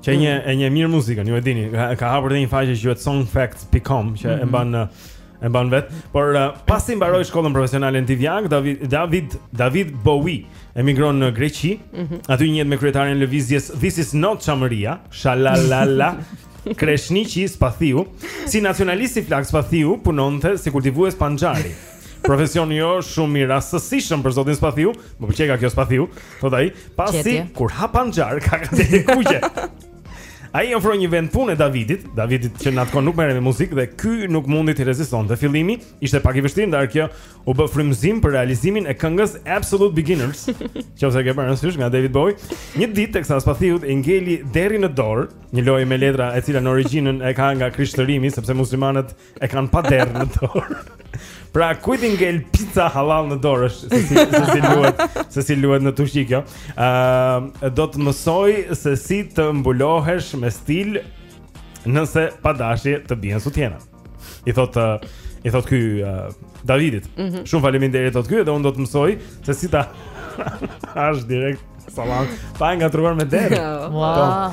Që e njeh mm. e njeh mirë muzikën, ju e dini, ka, ka hapur edhe një faqe që quhet songfacts.com që mm -hmm. e mban në e mban vetë, por uh, pasi mbaroi shkollën profesionale në Divjak, David David David Bowie emigron në Greqi. Mm -hmm. Aty njihet me kryetarin e lëvizjes This is not Çamëria, shalalala. Kreshniqi Spathiu, si nacionalist i flaktë Spathiu punonte si kultivues panxhari. Profesion jo shumë i rastësishëm për zotin Spathiu, më pëlqeka kjo Spathiu, thotë ai, pasi kur ha panxhar ka këtë të kuqe. Ai ofroi një vend pune Davidit, Davidit që në atë kohë nuk merrej me muzikë dhe ky nuk mundi të rezistonte. Fillimi ishte pak i vështirë, ndaj kjo u bë frymëzim për realizimin e këngës Absolute Beginners, qoftë e ke parë nësysh nga David Bowie. Një ditë teksa Spathiut i ngeli derri në dorë, një lojë me letra e cila në origjinën e ka nga krishtërimi, sepse muslimanët E kanë pa derë në dorë. Pra kujt i ngel pica hallal në dorë është se si luhet, se si luhet në Turqi kjo. Ëm uh, do të mësoj se si të mbulohesh me stil nëse pa dashje të bien sutjenat. I thotë uh, i thotë ky uh, Davidit. Mm -hmm. Shumë faleminderit i thotë ky dhe unë do të mësoj se si ta hash direkt sallam. Pa e ngatërruar me derr. Wow.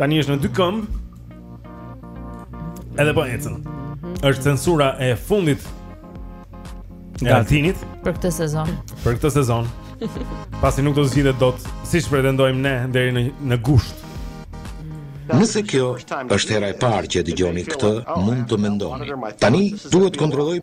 Tani është në dy këmbë. Edhe po ecën. Është censura e fundit e Altinit për këtë sezon. Për këtë sezon. Pasi nuk do të zgjidhet dot, siç pretendojmë ne deri në në gusht. Nëse kjo është hera e parë që e dëgjoni këtë, mund të mendoni. Tani duhet të kontrolloj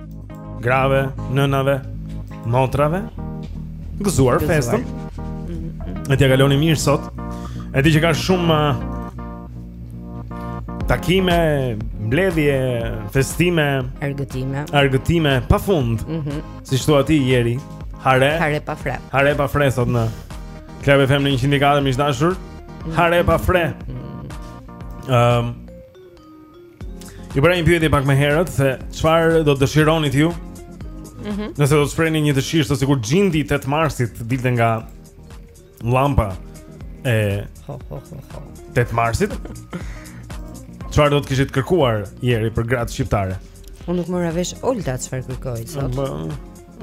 Grave, nënave, motrave, gëzuar festën. E t'ia kaloni mirë sot. E di që ka shumë uh, takime, mbledhje, festime, argëtime, argëtime pa fund. Mhm. Si thua ti Jeri? Hare. Hare pa fre. Hare pa fre sot në Club FM, në 104 miq të dashur. Mhm. Hare pa fre. Mhm. Ehm. Um, Ju bëra një pyetje pak më herët se çfarë do të dëshironit ju? Mhm. Nëse do të shprehni një dëshirë sot sikur xhindi i 8 Marsit dilte nga llampa e 8 Marsit. Çfarë do të kishit kërkuar Jeri për gratë shqiptare? Unë nuk mora vesh Olta çfarë kërkoi sot. Po,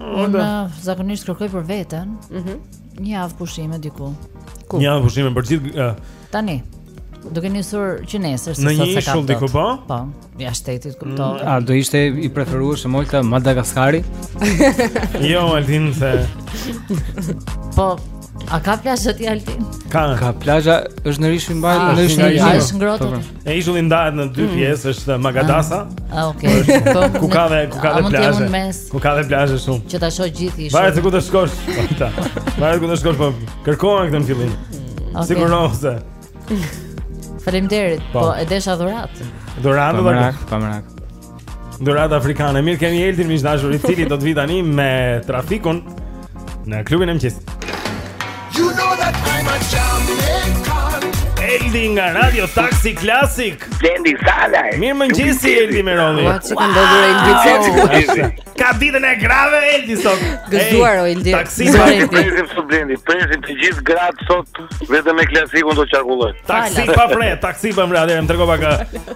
Unë eh, zakonisht kërkoj për veten. Mhm. Një javë pushime diku. Ku? Një javë pushime për gjithë. Uh, Tani. Duke nisur që nesër se sot s'e kap. Në një ishull diku po? Po. Jashtë shtetit mm. kuptohet. Mm, a do ishte i preferuar Olta Madagaskari? jo, Altin se. po. A ka plazh aty Altin? Ka. Ka plazhe, është në Rishi Mbaj, ah, në Rishi Mbaj. Është ngrohtë. E ishulli ndahet në dy mm. pjesë, është Magadasa. Ah, ah okay. Po, ku ka dhe ku ka dhe plazhe. Ku ka dhe plazhe shumë. Që ta shoh gjithë ishulli. Varet se ku të shkosh. Varet ku të shkosh, po kërkoje këtë në fillim. Okay. Sigurisht. Faleminderit. Po, po e desha dhuratë. Dhuratë do të. Po, Dhurata afrikane. Mirë kemi Eldin miq të dashur, i cili do të vijë tani me trafikun në klubin e mëngjesit. You know that I'm a Jamaican. Eldi nga Radio Taxi Classic. Blendi Salaj. Mirëmëngjesi Eldi Meroni. Ua, ç'ka ndodhur Eldi? Ka ditën e grave Eldi sot. Gëzuar o Eldi. Taksi do të presim sot Blendi. Presim të gjithë gratë sot vetëm me klasikun do të qarkullojnë. Taksi pa fre, taksi pa fre. Atëherë më trego pak.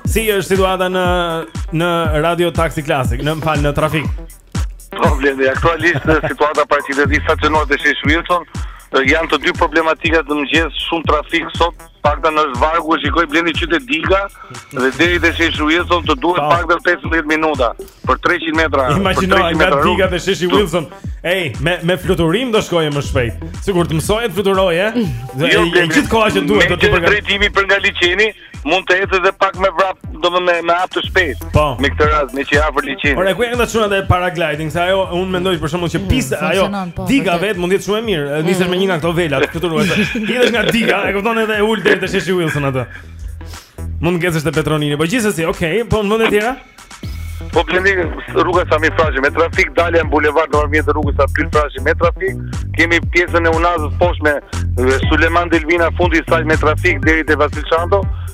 Si është situata në në Radio Taxi Classic, më fal në trafik. Po Blendi, aktualisht situata para qytetit stacionuar të Shesh Wilson janë të dy problematikat në mëngjes, shumë trafik sot Paktën është varg e shikoj blendi që te diga dhe deri te sheshi Wilson të duhet të paktën 15 minuta për 300 metra. Imagjino nga diga te sheshi Wilson. Ej, me me fluturim do shkoje më shpejt. Sikur të mësoje të fluturoje, ëh. Eh? Jo, e gjithë koha që duhet me gjithë drejtimi për nga liqeni, mund të ecë edhe pak me vrap, domethënë më më shpejt. Po. Me këtë rast meqë afër liqenit. Ore ku janë këta çunat e paragliding? Se ajo unë mendoj për shkakun që mm, pista mm, ajo po, diga vetë mund të jetë shumë e mirë. Mm. Nisesh me një nga këto vela këtu të ruaj. Hidhesh nga diga, e kupton edhe e ul deri te sheshi Wilson atë. Mund të ngecësh te Petronini, po gjithsesi, okay, po në vende tjera. Po Blendi rruga Sami Frashëri me trafik, dalja në bulevard nëpërmjet rruga Sami Frashëri me trafik, kemi pjesën e unazës poshtme dhe Sulejman Delvina fundi i saj me trafik deri te Vasil Shanto,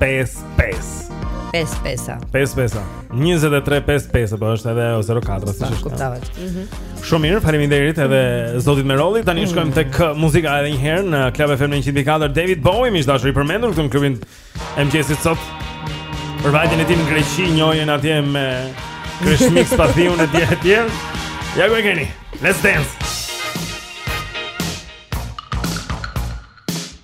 5 5 5 pesa. 5 pesa. 23 5 pesa, po është edhe 04 siç është. Kuptova. Mhm. Shumë mirë, faleminderit edhe zotit Merolli. Tani mhm. shkojmë tek uh, muzika edhe një herë në Club FM 104 David Bowie, miq të dashur i përmendur këtu në klubin e mëngjesit sot. Për vajtjen e tij në Greqi, njohjen atje me Kreshnik Spahiun e tjerë e tjerë. Ja ku e keni. Let's dance.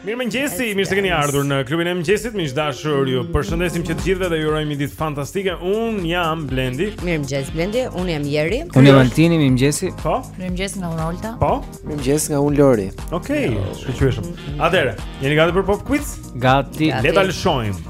Mirëmëngjesi, mirë se keni ardhur në klubin e mëngjesit, miq të dashur ju përshëndesim që të gjithëve dhe ju urojmë një ditë fantastike, unë jam Blendi Mirëmëngjesi Blendi, unë jam Jeri Unë jam Altini, mirëmëngjesi Po? Mirëmëngjes nga unë Olta Po? Mirëmëngjes nga unë Lori Okej, shkëlqyeshëm Atëhere, jeni gati për pop quiz? Gati Le ta lëshojmë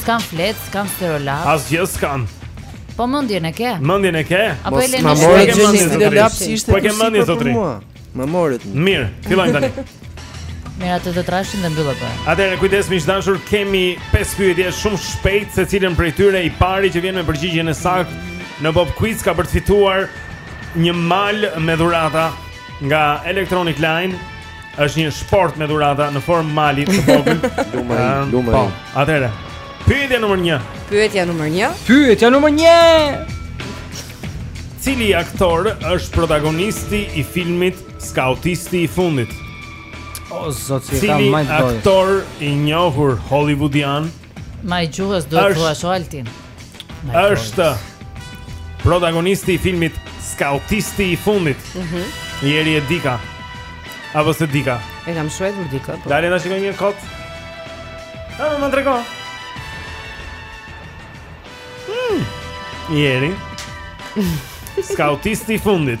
S'kam fletë, s'kam stilolaps. Asgjë s'kam. Po mendjen e ke? Mendjen e ke? Apo e le në shkollë që një stilolaps ishte? Po ke mendjen zotri. Ma morët. Mirë, fillojmë tani. Mirë, atë të trashin dhe mbylle pra. Atëherë kujdes miq të dashur, kemi pesë pyetje shumë shpejt, secilën prej tyre i pari që vjen me përgjigjen e saktë në Pop Quiz ka për të fituar një mal me dhurata nga Electronic Line. Është një shportë me dhurata në formë mali të vogël. Lumaj, ehm, lumaj. Po, atëre. Pyetja numër 1. Pyetja numër 1. Pyetja numër 1. Cili aktor është protagonisti i filmit Scoutisti i fundit? O zot, si ka në gojë. Cili aktor i njohur hollywoodian? Majë gjuhës duhet të thuash Altin. Është protagonisti i filmit Skautisti i fundit. Mhm. Mm Jeri e dika. Apo s'e dika. E kam shkruar për dika. Po. Dale ta shikoj një kot. Ha, më trego. Hmm. Jeri. Skautisti i fundit.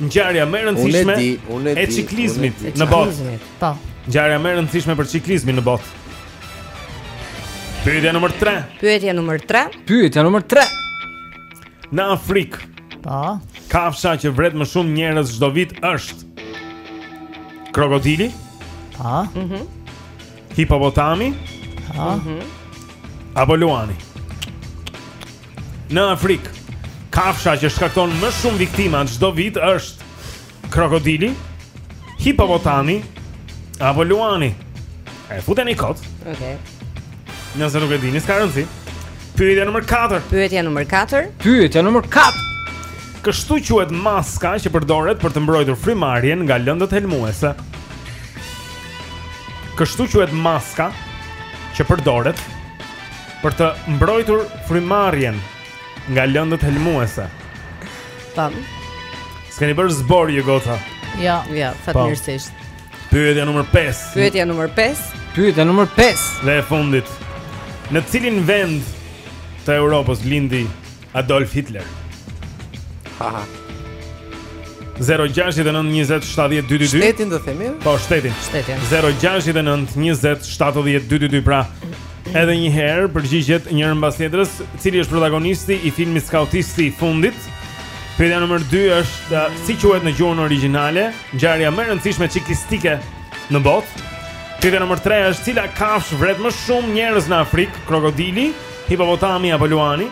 Ngjarja më e rëndësishme e ciklizmit në botë. Po. Ngjarja më e rëndësishme për ciklizmin në botë. Pyetja nr. 3. Pyetja nr. 3. Pyetja nr. 3. Në Afrikë. Po. Kafsha që vret më shumë njerëz çdo vit është krokodili. Po. Mhm. Hipopotami. Po. Mhm. Apo luani. Në Afrikë, kafsha që shkakton më shumë viktima çdo vit është krokodili, hipopotami apo luani. E futeni kot. Okej. Okay. Nëse nuk e dini, s'ka rëndësi. Pyetja nr. 4. Pyetja nr. 4. Pyetja nr. 4. Kështu quhet maska që përdoret për të mbrojtur frymarrjen nga lëndët helmuese. Kështu quhet maska që përdoret për të mbrojtur frymarrjen nga lëndët helmuese. Tam. S'keni bërë zbor ju goca. Jo, jo, fatmirësisht. Pyetja numër 5. Pyetja numër 5. Pyetja numër 5. Dhe e fundit. Në cilin vend të Europës lindi Adolf Hitler. Ha ha. 0-6-9-20-7-12-2 Shtetin do themi? Po, shtetin Shtetin 0-6-9-20-7-12-2 Pra, edhe një herë përgjigjet njërën mbas tjetrës Cili është protagonisti i filmit Skautisti i fundit Pyetja numër 2 është da, Si quhet në gjuhën origjinale Ngjarja më e rëndësishme çiklistike në botë Pyetja numër 3 është Cila kafshë vret më shumë njerëz në Afrikë Krokodili Hipopotami apo luani?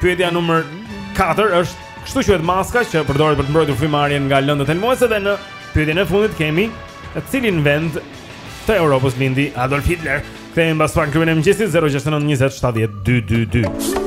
Pyetja numër 4 është kështu quhet maska që përdoret për të mbrojtur frymarrjen nga lëndët helmuese dhe në pyetjen e fundit kemi në cilin vend të Europës lindi Adolf Hitler? Kthehemi mbas pak në klubin e mëngjesit 069 20 70 222.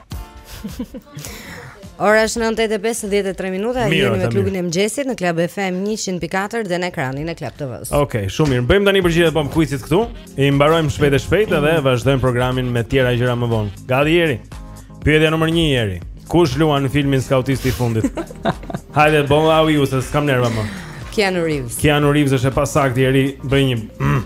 Ora është 9:53 minuta, jemi me klubin e mëngjesit në Club FM 104 dhe në ekranin e Club TV-s. Okej, okay, shumë mirë. Bëjmë tani përgjigjet e kuizit këtu. I mbarojmë shpejt e shpejt edhe mm. vazhdojmë programin me tjera gjëra më vonë. Gati Eri. Pyetja numër 1 Eri. Kush luan në filmin Skautisti i fundit? Hajde, bojeni ju, se s'kam nerva më. Keanu Reeves. Keanu Reeves është e pasaktë Eri, bëj një... Mm.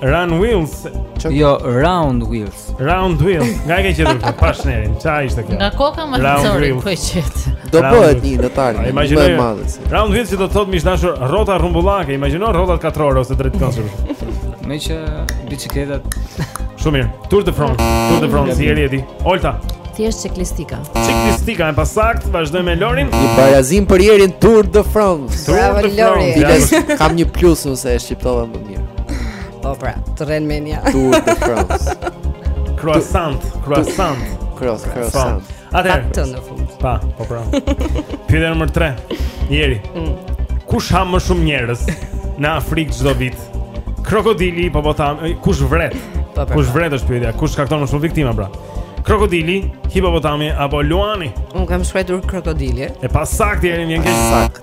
Round Wheels. Jo, Round Wheels. Round Wheels. Nga e ke gjetur këtë pash nderin? Ça ishte kjo? Nga koka më të nxori, ku e gjete. Do bëhet një në tarë, një më e madhës. Round Wheels që do të thotë miq të dashur rota rumbullake, imagjino rotat katrore ose drejtkëndshe. Meqë bicikletat... Shumë mirë. Tour de France. Tour de France, si Eri e di. Olta. Thjesht ciklistika. Ciklistika, e pasaktë, vazhdojmë me Lorin. Një barazim për Erin Tour de France. Bravo, Lori. Kam një plus nëse e shqiptova më. Po pra, të rren mendja. Tour de France. Croissant, croissant. Cross, croissant. Atëherë. Atë në fund. Pa, po pra. Pyetja nr. 3. Jeri. Mm. Kush ha më shumë njerëz në Afrikë çdo vit? Krokodili, hipopotami, kush vret? Po, po, kush po. vret është pyetja? Kush shkakton më shumë viktima, pra? Krokodili, hipopotami apo luani? Un kam shkruar krokodili. E pa saktë jeni, më vjen keq.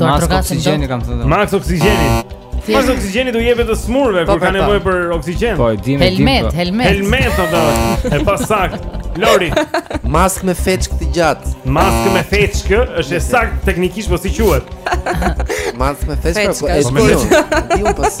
Mask oksigjeni kam thënë. Mask oksigjeni. Mask oksigjeni u jepet të smurve po, kur po, ka po. nevojë për oksigjen. Po, dim, helmet, dim. Helmet, helmet. Helmet ato. E pa sakt. Lori. Mask me feçk të gjatë. Mask me feçk është e sakt teknikisht po si quhet. Mask me feçk po e di. Di un pas.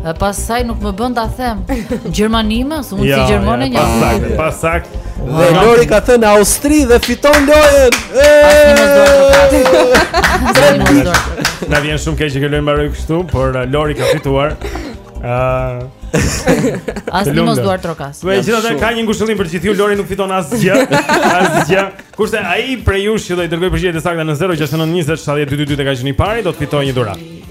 Dhe pas saj nuk më bën ta them. Gjermani më, s'u mund të gjermane një. Pas saj, pas saj. Dhe Lori ka thënë Austri dhe fiton lojën. Më vjen shumë keq që kjo lojë mbaroi kështu, por uh, Lori ka fituar. Ëh. Uh, as mos duartrokas. Po megjithatë ka një ngushëllim për gjithë ju, Lori nuk fiton asgjë, asgjë. Kurse ai prej jush që do i dërgoj përgjigjet e sakta në 0692070222 dhe ka qenë i pari, do të fitojë një dhuratë.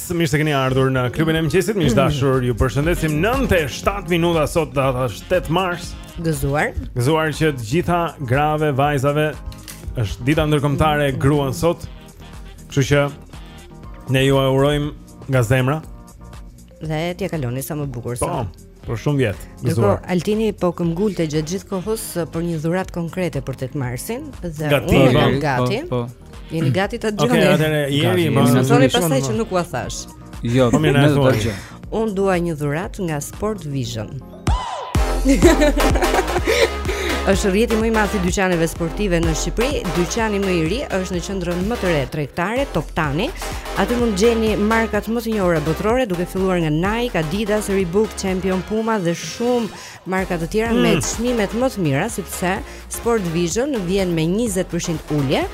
Së mirë se keni ardhur në klubin e mëngjesit, miq të dashur, ju përshëndesim 9:07 minuta sot data është 8 mars. Gëzuar. Gëzuar të gjitha grave, vajzave është dita ndërkombëtare e gruas sot. Kështu që ne ju urojmë nga zemra dhe t'ia kaloni sa më bukur po. sot. Po. Për shumë vjet. Ndërkohë Altini po këmbëngulte gjatë gjithë kohës uh, për një dhuratë konkrete për 8 marsin dhe gati, unë jam gati. Po, po. Jeni gati ta dëgjoni? Okej, okay, atëherë Jeri, mos thoni pastaj që nuk ua thashë. Jo, po mirë, ta dëgjojmë. Unë dua një dhuratë nga Sport Vision. është rrjeti më i madh i dyqaneve sportive në Shqipëri. Dyqani më i ri është në qendrën më të re tregtare Toptani. Aty mund të gjeni markat më të njohura botërore duke filluar nga Nike, Adidas, Reebok, Champion, Puma dhe shumë marka të tjera mm. me çmimet më të mira sepse Sport Vision vjen me 20% ulje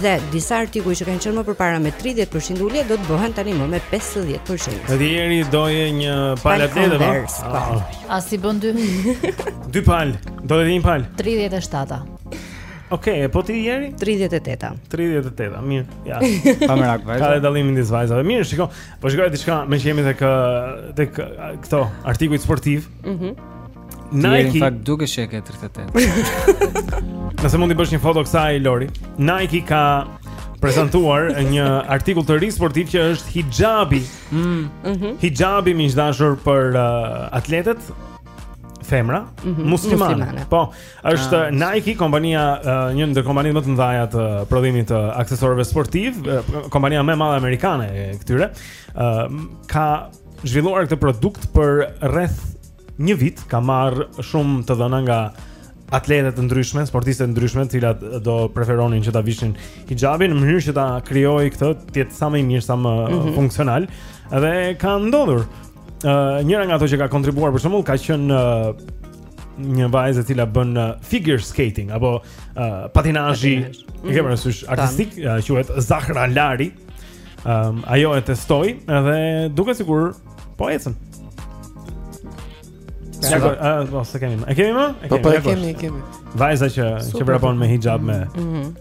dhe disa artikuj që kanë qenë më përpara me 30% ulje do të bëhen tanimë me 50%. Dhe Jeri, doje një palë atlete më. Po. A s'i bën dy? Dy palë, do të vijnë palë. 37-a. Okej, okay, po ti Jeri? 38-a. 38-a, mirë. Ja. Pa merak vajza. Ka dallim midis vajzave. Mirë, shikoj. Po shikoj diçka meqë jemi tek tek këto artikuj sportivë. Mhm. Mm Nike. Në fakt dukesh që e ke 38. Nëse mund t'i bësh një foto kësaj Lori, Nike ka prezantuar një artikull të ri sportiv që është hixhabi. Mhm. Mm mhm. hixhabi miq të dashur për uh, atletet femra, mm -hmm. muslimane. Po, Është ah, Nike, kompania uh, një ndër kompanitë më të mëdha të prodhimit të aksesorëve sportivë, uh, kompania më e madhe amerikane e këtyre, uh, ka zhvilluar këtë produkt për rreth një vit, ka marrë shumë të dhëna nga atlete të ndryshme, sportiste të ndryshme, të cilat do preferonin që ta vishin hixhabin në mënyrë që ta krijojë këtë të jetë sa më i mirë, sa më mm -hmm. funksional. Dhe ka ndodhur. Uh, njëra nga ato që ka kontribuar për shembull ka qenë uh, një vajzë e cila bën uh, figure skating apo uh, patinazh, e ke mhm. parasysh artistik, uh, quhet Zahra Lari. Um, ajo e testoi dhe duket sikur po ecën. Ja, po, a, po, e kemi. E kemi më? E po, kemi, po, po, e kemi, e kemi. Vajza që që vrapon me hixhab me. Mhm. Mm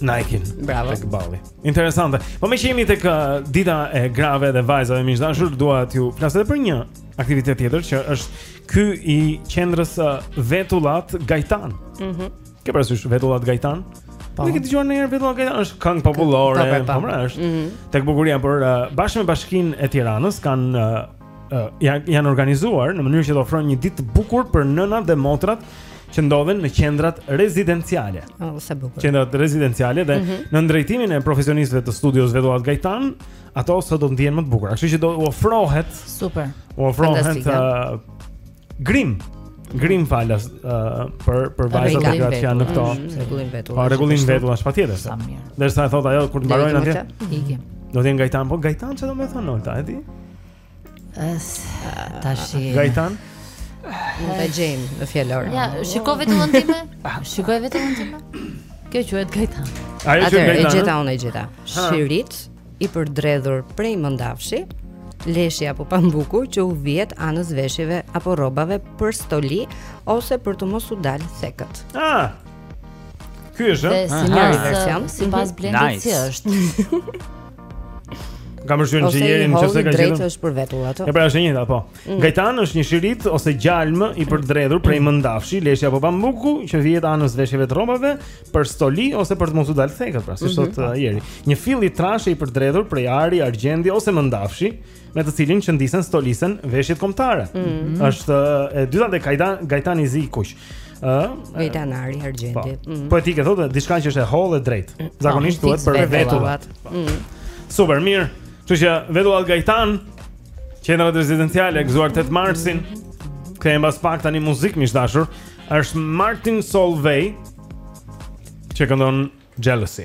Nike. Bravo. Tek balli. Interesante. Po meqë jemi tek uh, dita e grave dhe vajzave miq të dashur, dua t'ju flas edhe për një aktivitet tjetër që është ky i qendrës Vetullat Gajtan. Mhm. Mm Ke parasysh Vetullat Gajtan? Po. Nuk ke dëgjuar ndonjëherë Vetullat Gajtan, është këngë popullore, po pra është. Mm -hmm. Tek bukuria por uh, bashkë me bashkinë e Tiranës kanë uh, uh, janë jan organizuar në mënyrë që të ofrojnë një ditë të bukur për nënat dhe motrat që ndodhen në qendrat rezidenciale. Oh, sa bukur. Qendrat rezidenciale dhe mm -hmm. në drejtimin e profesionistëve të studios Vetullat Gajtan Ato sot do të ndihen më të bukura. Kështu që do u ofrohet. Super. U ofrohet uh, grim. Grim falas uh, për për vajzat që kanë qenë në këto. Mm, rregullim vetullash. Po rregullim vetullash patjetër. Sa mirë. Derisa e thotë ajo kur të mbarojnë atje. Ikim. Do të jenë gajtan, po gajtan çfarë do me thënë Olta, e di? Tashi. Gajtan. Mund ta gjejmë në fjalor. Ja, shikoji vetullat e mia. Shikoji vetullat e mia. Kjo quhet gajtan. Ajo quhet gajtan. E gjeta unë e gjeta. Shirit i përdredhur prej mëndafshi, leshi apo pambuku që u vihet anës veshjeve apo rrobave për stoli ose për të mos u dalë thekët. Ah. Ky është, ha? Si një version, sipas mhm. Blendit si është. Kam përshtypjen se Jeri nuk e ka gjetur. Është për vetullat. E pra është e njëjta po. Mm. Gajtan është një shirit ose gjalmë i përdredhur prej mm. mëndafshi, leshi apo pambuku që vihet anës veshjeve të rrobave për stoli ose për të mos u dalë thekët, pra si mhm. thotë uh, Jeri. Një fill i trashë i përdredhur prej ari, argjendi ose mëndafshi, me të cilin qëndisen stolisen veshjet kombëtare. Mm -hmm. është e dyta dhe Gajtan, gajtan i zi i kuq. Uh, gajtan ari argjendi. Po, mm -hmm. poetike thotë, diçka që është e hollë dhe e drejtë. Mm, Zakonisht po, thuhet për vetullat. Mm -hmm. Super, mirë. Kështu që Vetullat Gajtan, qendrat rezidenciale, gëzuar 8 marsin, kthehemi pas pak tani muzikë miq të dashur, është Martin Solveig, që këndon Jealousy.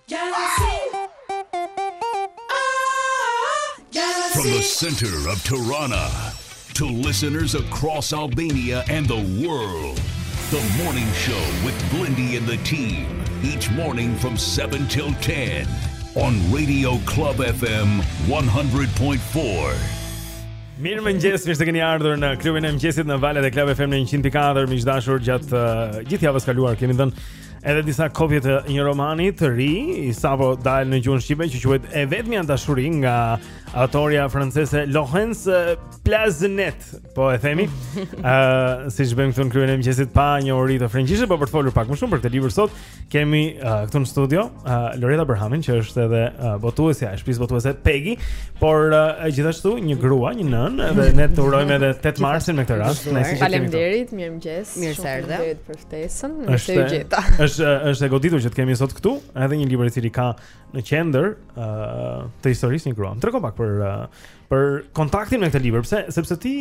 From the center of Tirana to listeners across Albania and the world. The morning show with Blendi and the team each morning from 7 till 10 on Radio Club FM 100.4. Mirëmëngjes, mirë se keni ardhur në klubin e mëngjesit në valët e Club FM në 100.4 Miq të dashur gjatë uh, gjithë javës kaluar Kemi dhënë edhe disa kopje të një romani të ri, i sapo dalë në gjuhën shqipe që quhet E vetmja dashuri nga autorja franceze Laurence eh, Plazenet, po e themi. Ëh, uh, eh, siç bëjmë këtu në klubin e mëngjesit pa njohuri të frëngjishtes, po për të folur pak më shumë për këtë libër sot, kemi uh, këtu në studio uh, Loreta Berhamin, që është edhe uh, botuesja e shtëpisë botuese Pegi, por uh, gjithashtu një grua, një nënë dhe ne të urojmë edhe 8 marsin me këtë rast. Faleminderit, mirëmëngjes. Mirë se erdhe. Ftesën, në të gjeta. Është është e goditur që të kemi sot këtu, edhe një libër i cili ka në qendër ë uh, të historisë një grua. Tregom pak për uh, për kontaktin me këtë libër, pse sepse ti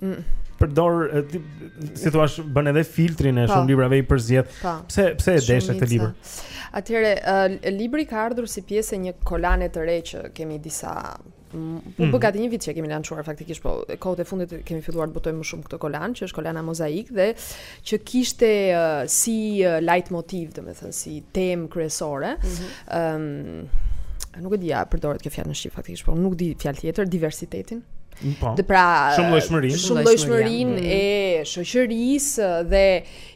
mm. përdor ti, si t'ia thuash bën edhe filtrin e pa, po. shumë librave i përzgjedh. Po. Pse pse e deshe këtë libër? Atëherë uh, libri ka ardhur si pjesë e një kolane të re që kemi disa Mm, u bë mm. gati një vit që kemi lançuar faktikisht po kohët e fundit kemi filluar të botojmë më shumë këtë kolanë që është kolana mozaik dhe që kishte uh, si uh, lajtmotiv domethënë si temë kryesore ëm mm -hmm. um, nuk e di a përdoret kjo fjalë në shqip faktikisht po nuk di fjalë tjetër diversitetin Po. Dhe pra, shumëllojshmërinë, shumëllojshmërinë mm. e shoqërisë dhe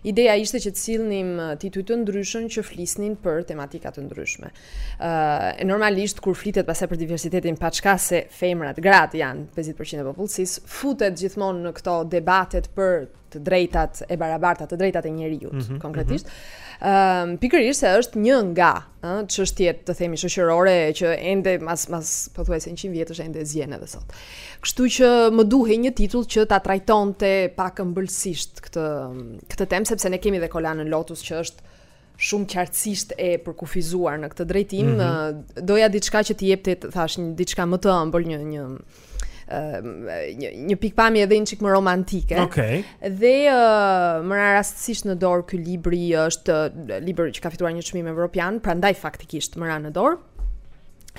ideja ishte që të sillnim tituj të ndryshëm që flisnin për tematika të ndryshme. Ë normalisht kur flitet pastaj për diversitetin paçka se femrat, gratë janë 50% e popullsisë, futet gjithmonë në këto debatet për të drejtat e barabarta, të drejtat e njeriut, mm -hmm, konkretisht. Ëm mm -hmm. pikërisht se është një nga, ë, çështjet të themi shoqërore që ende mas mas pothuajse 100 vjetësh ende zien edhe sot. Kështu që më duhej një titull që ta trajtonte pak ëmbëlsisht këtë këtë temë sepse ne kemi dhe Kolanën Lotus që është shumë qartësisht e përkufizuar në këtë drejtim. Mm -hmm. Doja diçka që t'i jepte, thash, një diçka më të ëmbël, një një një, një pikëpamje edhe një çik më romantike. Okej. Okay. Dhe uh, më ra rastësisht në dorë ky libri është libër që ka fituar një çmim evropian, prandaj faktikisht më ra në dorë.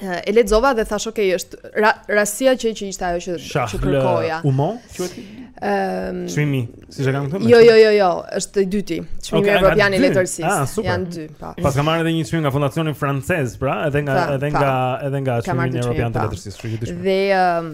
e lexova dhe thash ok është ra, rastisi që që ishte ajo që Shahl, që kërkoja. Shahl Umo, quhet? Ehm, çmimi, si e kam këtu? Jo, jo, jo, jo, është i dyti. Çmimi okay, evropian i letërsisë. Ah, super. Janë dy, po. Pastaj ka marrë edhe një çmim nga fondacioni francez, pra, edhe nga pa, edhe pa. nga edhe nga çmimi evropian të letërsisë, kështu që dish. Dhe ehm,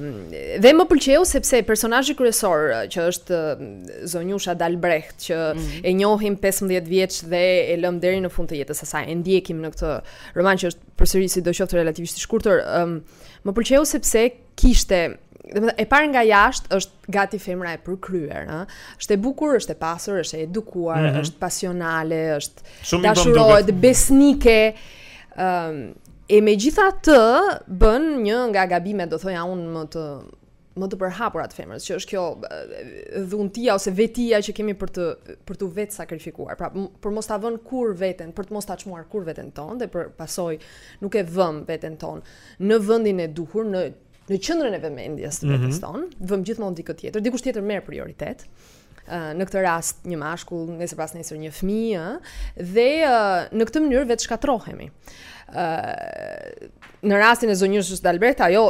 dhe më pëlqeu sepse personazhi kryesor që është ehm, Zonjusha Dalbrecht që mm. e njohim 15 vjeç dhe e lëmë deri në fund të jetës së saj, e ndjekim në këtë Roman që është përsëri sidoqoftë relativisht i shkurtër, um, më pëlqeu sepse kishte dhe e parë nga jashtë është gati femra e përkryer, ëh. Është e bukur, është e pasur, është e edukuar, mm -hmm. është pasionale, është dashurohet, besnike. Ëm um, e megjithatë bën një nga gabimet, do thoja unë më të më të përhapura të femrës, që është kjo dhuntia ose vetia që kemi për të për t'u vetësakrifikuar. Pra, për mos ta vënë kurrë veten, për të mos ta çmuar kurrë veten tonë dhe për pasojë nuk e vëmë veten tonë në vendin e duhur, në në qendrën e vëmendjes të mhm. vetes tonë, vëmë gjithmonë dikë tjetër, dikush tjetër merr prioritet. në këtë rast një mashkull, nesër pasnesër një fëmijë, dhe në këtë mënyrë vetëshkatërrohemi. Në rastin e zonjës Just Albert, ajo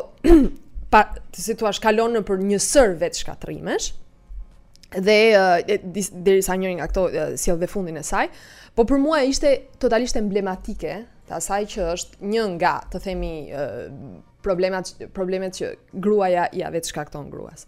pa, të si thuash kalon nëpër një sërë vetëshkatërrimesh, dhe derisa njëri nga këto sjell edhe fundin e saj, po për mua ishte totalisht emblematike të asaj që është një nga, të themi, problemet problemet që gruaja ia vetëshkakton gruas.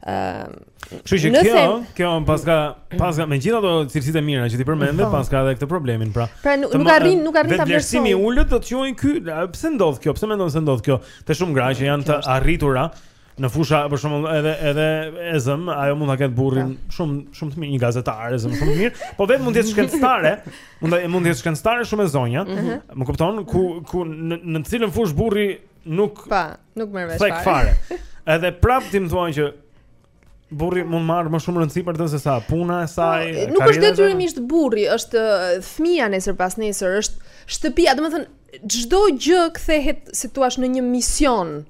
Ëm. Uh, Kështu që nëse... kjo, kjo paska paska me gjithë ato cilësitë e mira që ti përmende, po. paska edhe këtë problemin, pra. Pra nuk nuk arrin, nuk arrin ta vlerësojë. Vlerësim i ulët do të quhej ky, pse ndodh kjo? Pse mendon se ndodh kjo? Te shumë gra që janë të arritura, Në fusha për shembull edhe edhe e zëmë, ajo mund ta ketë burrin po. shumë shumë të mirë, një gazetar e zëmë shumë të mirë, po vetë mund të jetë shkencëtare, mund të mund të jetë shkencëtare shumë e zonja. Mm -hmm. Më kupton ku ku në, në cilën fushë burri nuk pa, nuk merr vesh fare. fare. Edhe prapë ti më thua që burri mund të marrë më shumë rëndësi për të se sa puna e saj, po, nuk është detyrimisht burri, është fëmija nesër pasnesër, është shtëpia, domethënë Çdo gjë kthehet, si të thuash, në një mision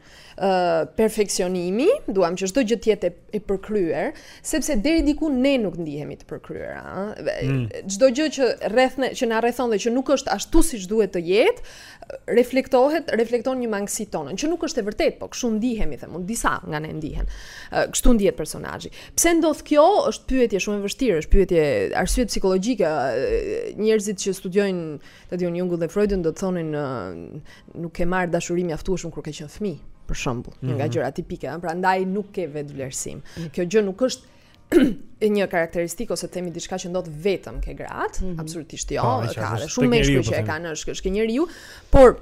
perfeksionimi, duam që çdo gjë të jetë e përkryer, sepse deri diku ne nuk ndihemi të përkryera, ëh. Mm. Çdo gjë që rreth nesh, që na rrethon dhe që nuk është ashtu siç duhet të jetë, reflektohet, reflekton një mangësi tonën, që nuk është e vërtetë, po kështu ndihemi themi, disa nga ne ndihen. Kështu ndihet personazhi. Pse ndodh kjo? Është pyetje shumë e vështirë, është pyetje arsye psikologjike. Njerëzit që studiojnë Të dinë Jungun dhe Freudin do të thonin nuk ke marrë dashuri mjaftueshëm kur ke qenë fëmijë, për shembull, mm -hmm. një nga mhm. gjëra tipike, ëh, prandaj nuk ke vetëvlerësim. Mhm. Kjo gjë nuk është një karakteristikë ose të themi diçka që ndodh vetëm ke gratë, mm -hmm. absolutisht jo, pa, po, ka dhe shumë meshkuj që e po, kanë, është është ke njeriu, por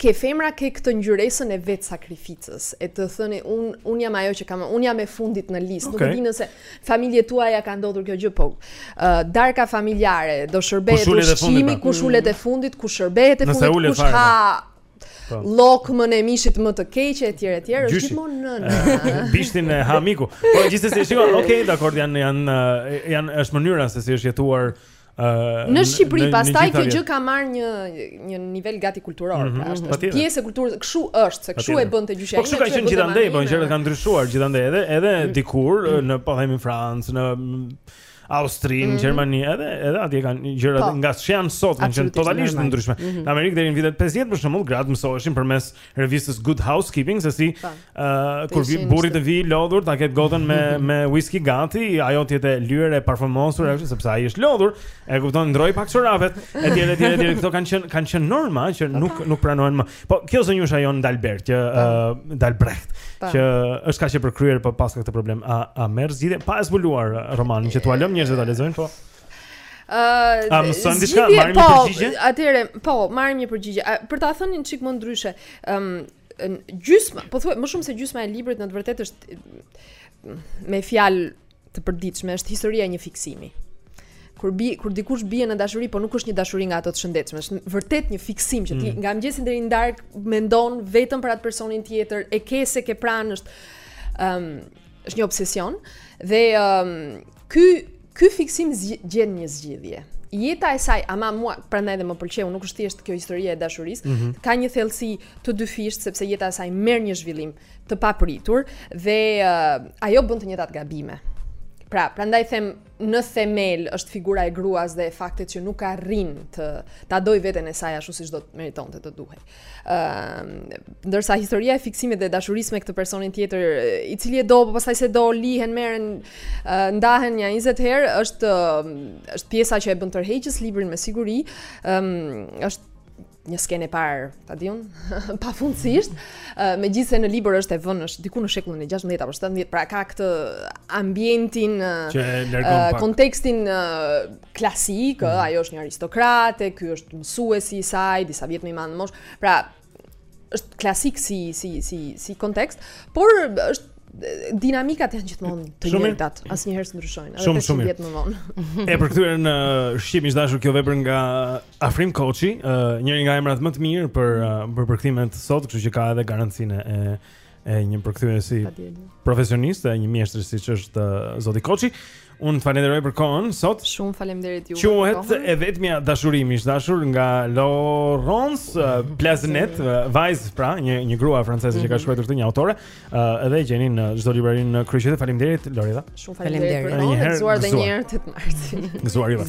Ke femra ke këtë ngjyresën e vetësakrificës, e të thënit unë unë jam ajo që kam, unë jam e fundit në listë. Okay. Nuk e di në familjet tuaja ka ndodhur kjo gjë, po uh, darka familjare, do shërbehet ushqimi, kush ulet e mm. fundit, kush shërbehet e fundit, kush ha po. llokmën e mishit më të keqe etj etj është gjithmonë nëna eh, bishtin e ha miku po gjithsesi shiko okay dakord janë janë eh, janë është mënyra se si është jetuar në Shqipëri pastaj kjo gjë ka marrë një një nivel gati kulturor, mm -hmm, pra është mhm, pjesë e kulturës, kështu është, se kështu e bënte gjyshja. Po kështu ka qenë gjithandej, po gjërat kanë ndryshuar gjithandej edhe edhe mm. dikur mm. në po themi Francë, në Austri, në mhm. Gjermani, edhe edhe atje kanë gjërat po. nga ç'janë sot, kanë qenë totalisht të ndryshme. Mhm. Në Amerikë deri në vitet 50 për shembull, gratë mësoheshin përmes revistës Good Housekeeping sesi ë uh, kur vjen burri të vijë lodhur ta ketë gotën me me whisky gati, ajo të jetë e lyer e parfumosur ashtu sepse ai është lodhur, e kupton ndroi pak çorapet, etj etj etj këto kanë qenë kanë qenë norma që po nuk pra. nuk pranohen më. Po kjo zonjusha jonë Dalbert që ë uh, Dalbrecht pa. Po. që është kaq e përkryer po paska këtë problem a a merr zgjidhje pa e zbuluar romanin që t'ua lëmë njerëzit ta lexojnë po Ëh, uh, mëson diçka, marrim një po, përgjigje. Atëherë, po, marrim një përgjigje. A, për ta thënë një çik më ndryshe, ëm um, gjysma, pothuaj, më shumë se gjysma e librit në të vërtetë është me fjalë të përditshme, është historia e një fiksimi. Kur bi, kur dikush bie në dashuri, po nuk është një dashuri nga ato të shëndetshme, është vërtet një fiksim që ti mm. nga mëngjesi deri në darkë mendon vetëm për atë personin tjetër, e ke s'e ke pranë është ëm um, është një obsesion dhe ëm um, ky Ky fiksim zgj gjen një zgjidhje. Jeta e saj, ama mua prandaj dhe më pëlqeu, nuk është thjesht kjo historia e dashurisë, mm -hmm. ka një thellësi të dyfishtë sepse jeta e saj merr një zhvillim të papritur dhe uh, ajo bën të njëjtat gabime. Pra, prandaj them në themel është figura e gruas dhe fakti që nuk arrin të ta dojë veten e saj ashtu siç do të meritonte të duhej. ndërsa historia e fiksimit dhe dashurisë me këtë personin tjetër, i cili e do, po pastaj s'e do, lihen, merren, ndahen ja 20 herë, është është pjesa që e bën tërheqës librin me siguri. Ëm është një skenë e parë, ta di unë, pafundësisht. Megjithëse në libër është e vënë është diku në shekullin e 16 apo 17, pra ka këtë ambientin, kontekstin klasik, mm. ajo është një aristokrate, ky është mësuesi i saj, disa vjet më i madh në moshë. Pra, është klasik si si si si kontekst, por është dinamikat janë gjithmonë të njëjtat, asnjëherë s'ndryshojnë, edhe shumë, shumë vjet më vonë. e përkthyer në shqip miq të dashur kjo vepër nga Afrim Koçi, uh, njëri nga emrat më të mirë për uh, për përkthimet sot, kështu që ka edhe garancinë e e një përkthyesi profesionist, një mjeshtri siç është uh, Zoti Koçi. Unë të falenderoj për kohën sot. Shumë faleminderit ju. Quhet e vetmja dashuri miq të dashur nga Laurence uh, Plazenet, uh, vajzë pra, një një grua franceze që ka mhm. shkruar këtë një autore, uh, edhe e gjeni në çdo librari në kryeqytet. Faleminderit Lorida. Shumë faleminderit. Faleminderit. Gëzuar edhe një herë 8 Marsin. Gëzuar ju.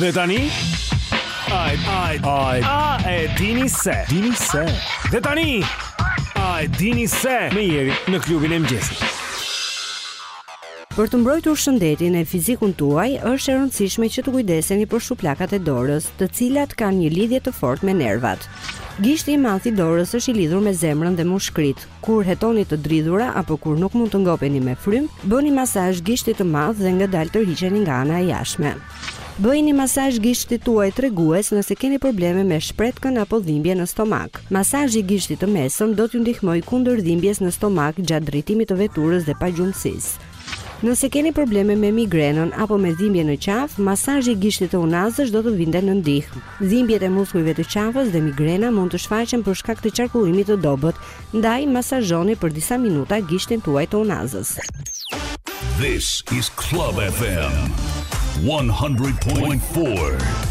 Dhe tani a e dini se dini se Dhe tani a e dini se me Jerin në klubin e mëngjesit Për të mbrojtur shëndetin e fizikun tuaj, është e rëndësishme që të kujdeseni për shuplakat e dorës, të cilat kanë një lidhje të fortë me nervat. Gishti i madh i dorës është i lidhur me zemrën dhe mushkëritë. Kur hetoni të dridhura apo kur nuk mund të ngopeni me frymë, bëni masazh gishtit të madh dhe ngadalë tërhiqeni nga ana e jashtme. Bëjini masazh gishtit tuaj tregues nëse keni probleme me shpretkën apo dhimbje në stomak. Masazhi i gishtit të mesëm do t'ju ndihmojë kundër dhimbjes në stomak gjatë drejtimit të veturës dhe pagjumësisë. Nëse keni probleme me migrenën apo me dhimbje në qafë, masazhi i gishtit të unazës do t'ju vinte në ndihmë. Dhimbjet e muskujve të qafës dhe migrena mund të shfaqen për shkak të qarkullimit të dobët, Ndaj, masazhoni për disa minuta gishtin tuaj të unazës. This is Club FM 100.4.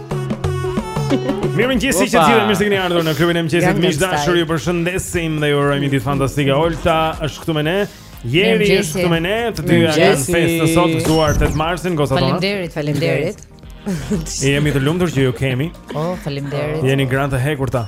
Mirëmëngjesi të gjithë, mirë se keni ardhur në klubin e mëngjesit Miq të dashur ju përshëndesim dhe ju urojmë një ditë fantastike Olta është këtu me ne Jeri është këtu me ne Të dy janë në festë sot Gëzuar 8 marsin Gocat tona Falemderit, falemderit Jemi të lumtur që ju kemi Oh, falemderit Jeni gra të hekurta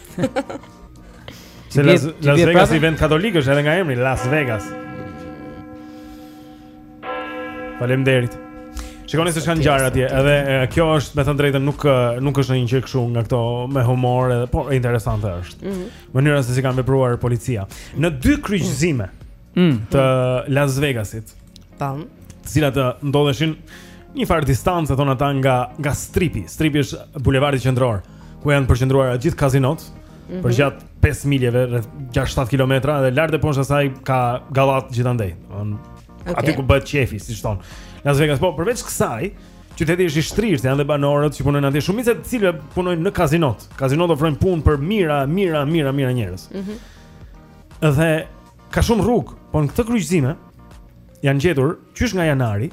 Se Las, Las Vegas një vend katolikësh edhe nga emri Las Vegas. Faleminderit. Shikoni se ç'ka ngjarë atje. Edhe kjo është, me thënë të drejtën, nuk nuk është ndonjë gjë kështu nga këto me humor edhe, por interesante është. Mm -hmm. Mënyra se si kanë vepruar policia. Në dy kryqëzime. Mm -hmm. mm. të Las Vegasit. Tan. Të cilat uh, ndodheshin një farë distancë thon ata nga nga Stripi. Stripi është bulevardi qendror ku janë përqendruar të gjithë kazinot. Mm -hmm. Përgjatë 5 miljeve, rreth 6-7 kilometra dhe lart e poshtë asaj ka gallat gjithandej. Domthon okay. aty ku bëhet qefi, siç thon. Las Vegas po përveç kësaj, qyteti është i shtrirë, janë dhe banorët që punojnë atje, shumica e të cilëve punojnë në kazinot. Kazinot ofrojnë punë për mijëra, mijëra, mijëra, mijëra njerëz. Mhm. Mm dhe Ka shumë rrugë, por në këto kryqëzime janë gjetur qysh nga janari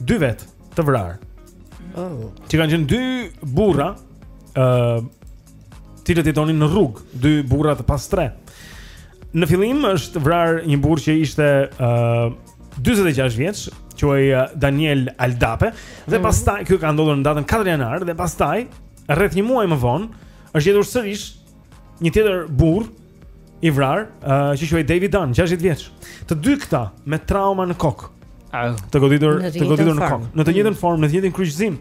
dy vetë të vrarë. Oh. Që kanë qenë dy burra, ë, uh, të cilët jetonin në rrugë, dy burra të pastrehë. Në fillim është vrarë një burrë që ishte ë uh, 46 vjeç, quhej uh, Daniel Aldape dhe mm. pastaj kjo ka ndodhur në datën 4 janar dhe pastaj rreth një muaj më vonë është gjetur sërish një tjetër burrë i vrarë, uh, që quhej David Dunn, 60 vjeç. Të dy këta me trauma në kokë. Au, të goditur, të goditur në kokë, në të njëjtën mm. formë, në të njëjtin kryqëzim.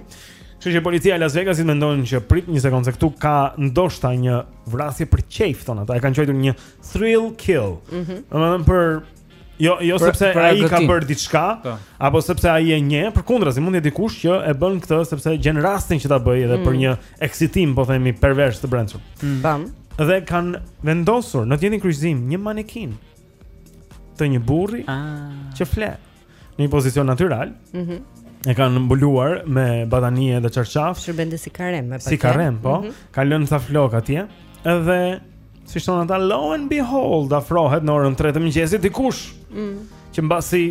Kështu që policia e Las Vegasit mendon që prit një sekondë se këtu ka ndoshta një vrasje për qejf, thonë ata, e kanë quajtur një thrill kill. Mhm. Mm Domethënë për Jo, jo për, sepse ai ka bërë diçka, po. apo sepse ai e njeh, përkundrazi mund të jetë dikush që e bën këtë sepse gjen rastin që ta bëjë edhe mm. për një eksitim, po themi, pervers të brendshëm. Mm. Tam. Dhe kanë vendosur në të njëjtin kryqëzim një manekin të një burri ah. që fle. Në një pozicion natyral. Mhm. Mm e kanë mbuluar me batanie dhe çarçaf. Shërbente si karrem me pak. Si karrem, po. Mm -hmm. Kanë lënë ca flokë atje. Edhe siç thonë ata lo and behold afrohet në orën 3 të mëngjesit dikush. Mm. Që mbasi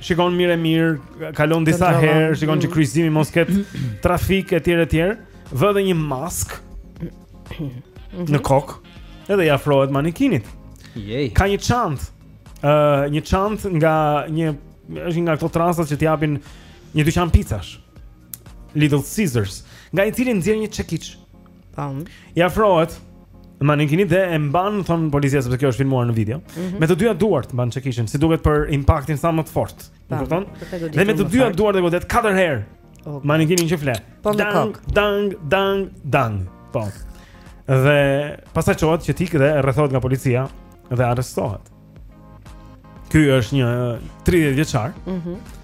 shikon mirë e mirë, kalon disa herë, shikon mm. që kryqëzimi mos ketë trafik etj etj, vë dhe një maskë mhm. në kokë, edhe i afrohet manekinit. Jej. Ka një çantë ë uh, një çantë nga një është nga këto çantat që t'i japin në dyqan picash. Little Caesars, nga i cili nxjerr një çekiç. Tam. I afrohet manekinit dhe e mban thonë policia sepse kjo është filmuar në video. Mm -hmm. Me të dyja duart mban çekiçin, si duket për impaktin sa më të fortë. E kupton? Dhe me të dyja duart e godet katër herë. Okay. Manekinin që fle. Po në kokë. Dang, dang, dang. Po. Dhe pastaj çohet që të ikë dhe rrethohet nga policia. dhe arrestohet. Ky është një 30 vjeçar. Mhm. Mm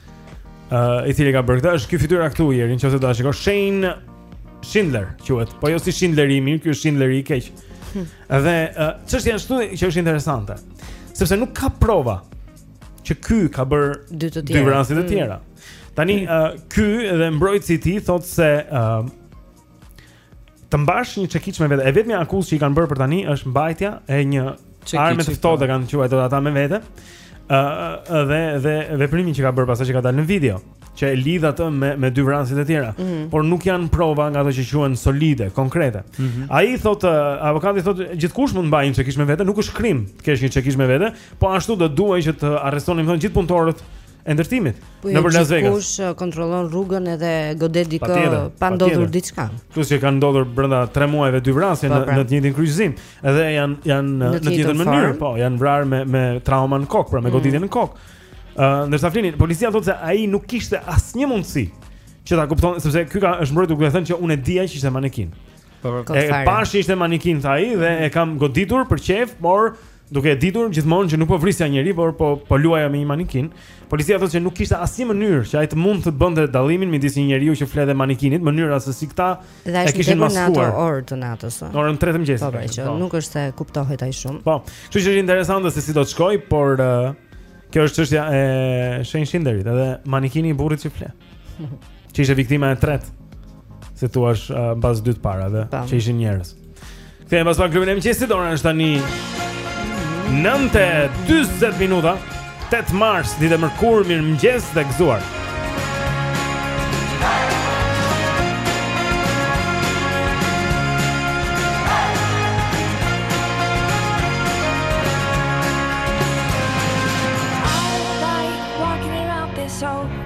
uh, I cili ka bërë këtë, është ky fytyra këtu Erion, nëse do ta shikosh Shane Schindler, quhet. Po jo si Schindler i mirë, ky është Schindler i keq. Hmm. Dhe çështja uh, është këtu që është interesante. Sepse nuk ka prova që ky ka bërë dy të tjera. Dy vrasje të hmm. tjera. Tani uh, ky dhe mbrojtësi i tij thotë se uh, të mbash një çekiç me vete. E vetmja akuzë që i kanë bërë për tani është mbajtja e një arme të ftohtë po. kanë quajtur ata me vete. ë uh, dhe dhe veprimi që ka bërë pastaj që ka dalë në video, që e lidh atë me me dy vrasjet e tjera, mm -hmm. por nuk janë prova nga ato që quhen solide, konkrete. Mm -hmm. Ai thotë, uh, avokati thotë gjithkush mund të mbajë një çekiç me vete, nuk është krim të kesh një çekiç me vete, po ashtu, do duhej që të arrestonim gjithë punëtorët e ndërtimit po nëpër Las Vegas. Po kush uh, kontrollon rrugën edhe godet dikë pa, pa ndodhur diçka. Plus që kanë ndodhur brenda 3 muajve dy vrasje në, pra. në të njëjtin kryqëzim, edhe janë janë në, në të njëjtën mënyrë, po janë vrarë me me trauma në kokë, pra me mm. goditje në kokë. Ëh, uh, ndërsa flinin, policia thotë se ai nuk kishte asnjë mundësi që ta kuptonte, sepse ky ka është mbrojtur duke thënë që unë e dija që ishte manekin. Po, po. E pash ishte manekin tha ai dhe e kam goditur për qejf, por Duke e ditur gjithmonë që nuk po vrisja njeri, por po po luaja me një manikin. Policia thotë se nuk kishte asnjë mënyrë që ai të mund të bënte dallimin midis një njeriu që fle dhe manikinit, mënyra se si këta e kishin maskuar. Në orë të natës. Në orën 3 të mëngjesit. Po, pra, që po. nuk është se kuptohet ai shumë. Po. Kështu që është interesante se si do të shkojë, por uh, kjo është çështja e Shane Shinderit, edhe manikini i burrit që fle. Që ishte viktima e tretë si të thuash uh, mbas dy të parave dhe Që ishin njerëz. Kthehemi pas pak klubin e mëngjesit. Ora është tani 9.40 minuta 8 mars, ditë e mërkur, mirëmëngjes dhe gëzuar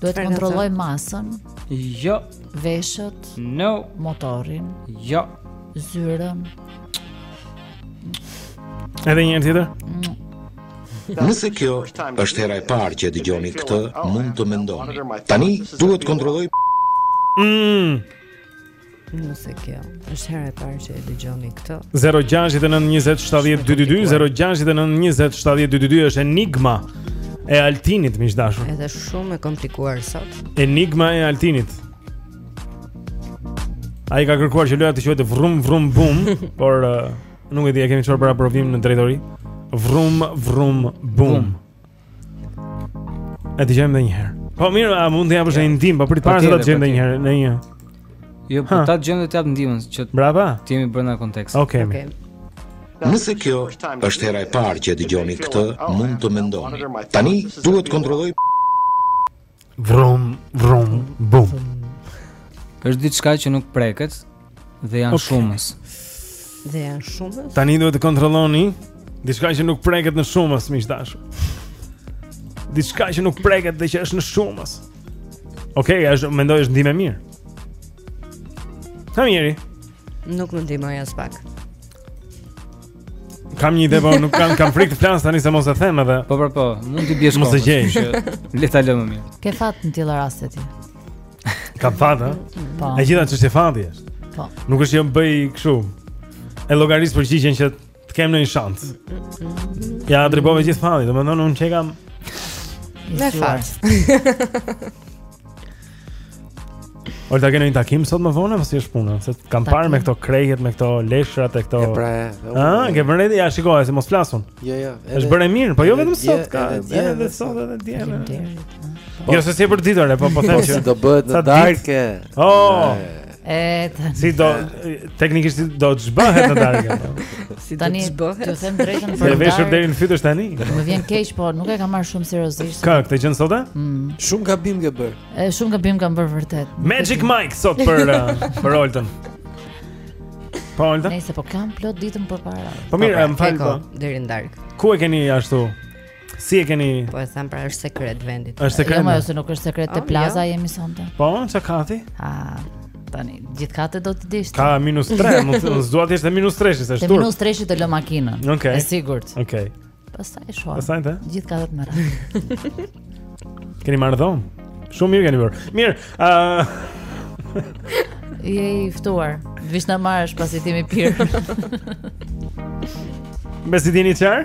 Duhet të kontrolloj masën. Jo. Veshët. No. Motorin. Jo. Zyrën. Edhe një herë tjetër? Mm. Nëse kjo është hera e parë që e dëgjoni këtë, mund të mendoni. Tani duhet të kontrolloj. Mm. Nëse kjo është hera e parë që e dëgjoni këtë. 0692070222 0692070222 është enigma e Altinit, miq të dashur. Është shumë e komplikuar sot. Enigma e Altinit. Ai ka kërkuar që loja të quhet vrum vrum bum, por uh, nuk e di, e kemi çuar për aprovim në drejtori. Vrum vrum bum. bum. E dëgjojmë edhe një herë. Po mirë, a mund të japësh një ndihmë, po për të parë se ta dëgjojmë edhe një herë në një Jo, po ta dëgjojmë dhe të jap ndihmën që Brava? Të jemi brenda kontekstit Oke, okay, okay. Nëse kjo është hera e parë që e dëgjoni këtë, mund të mendoni. Tani duhet të kontrolloj Vrum, vrum, bum. Është diçka që nuk preket dhe janë okay. shumës. Dhe janë shumës. Tani duhet të kontrolloni diçka që nuk preket në shumës, miq të dashur. Diçka që nuk preket dhe që është në shumës. Okej, okay, është mendoj është ndihmë e mirë. Sa mirë. Nuk më ndihmoi aspak. Kam një ide, po nuk kam kam frikë të flas tani se mos e them edhe. Po po po, mund të biesh mos e gjej. Le ta lëmë mirë. Ke fat në tilla raste ti. Kam fat, ha? Po. E gjitha çështje fati është. Po. Nuk është që jam bëj kështu. E llogaris përgjigjen që të kem ndonjë shans. Ia atribuove gjithë fati, domethënë unë qenkam me fat. Olta, ke ndonjë takim sot më vonë, apo si është puna, se të kam parë me këto krejt, me këto leshrat e këto. Pra, ah, ke bërë redi, ja shikoj, se mos flasun. Jo, jo. Është bërë mirë, po jo vetëm sot, ka edhe sot edhe dje. Jo, se s'je përditore, po po them që do bëhet në darkë. Oh. E tani. Si do teknikisht do të vishet në darkë. Si tani do të vishet? Do të them drejtën por. E veshur deri në fytyrë tani. Më vjen keq, po nuk e kam marr shumë seriozisht. Ha këtë gjën sot? Mm. Shumë gabim ke bër. Ë shumë gabim kam bër vërtet. Magic Mike sot për uh, për Oltën. Po Oltën. Nëse po kam plot ditën përpara. Po mirë, po, më fal. Po. Deri në darkë. Ku e keni ashtu? Si e keni? Po e them pra është sekret vendi. Është sekret. Jo, më ose nuk është sekret te oh, plaza jo. jemi sonte. Po, çka ka ti? Ah, tani gjithkatë do të dish. Ka minus 3, mund të duash të jesh te minus 3, është turp. Te minus 3 të lë makinën. Okay. Është sigurt. Okej. Okay. Pastaj shoh. Pastaj te? Gjithkatë më merr. Keni marrë dhomë? Shumë mirë keni bërë. Mirë. Ë uh... Je i ftuar. Vish na marrësh pasi të kemi pirë. Me se dini çfarë?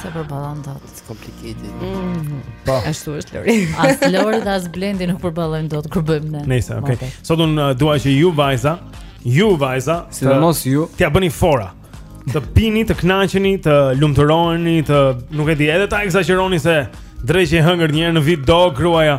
S'e përballon dot. It's complicated. Mm. Po. Ashtu është Lori. As Lori dhe as Blendi nuk përballojnë dot kur pimë ne. Nice, okay. okay. Sot un uh, dua që ju vajza, ju vajza, si të mos ju, t'ia bëni fora. Të pini, të kënaqeni, të lumturoheni, të nuk e di, edhe ta ekzagjeroni se dreqi e hëngër një herë në vit do gruaja.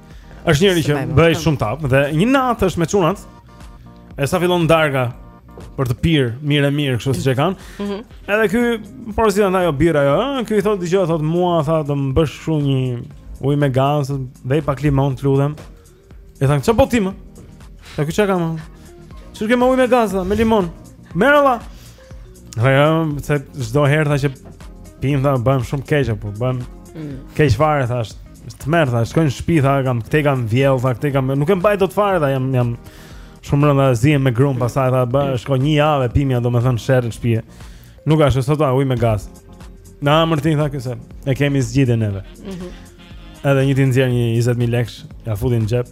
Është njëri që bëhej shumë tapë dhe një natë është me çunat. E sa fillon darka për të pirë mirë e mirë kështu siç e kanë. Mm -hmm. Edhe ky porosin ajo birra ajo, ëh, ky i thotë dëgjo thotë mua tha do më bësh kështu një ujë me gaz, dhe pak limon të lutem. I thanë ça po ti më? Tha ky ça kam? Ç'ke më ujë me gaz, me limon. Meralla. Hajde, se çdo herë tha që pi tha bëhem shumë keq po bëhem mm. keq fare tha. Tmerr tha, shkoj në shtëpi tha, kam këtej kam vjell tha, këtej kam nuk e mbaj dot fare tha, jam jam shumë rëndë zihem me grun mm. pastaj tha, bë, shkon një javë pirja domethën sherr në shtëpi. Nuk ashtu sot ujë me gaz. Na more ti tha kësaj. E kemi zgjidhjen neve. Mhm. Mm Edhe njëri nxjerr një 20000 lekësh, ia futi në xhep.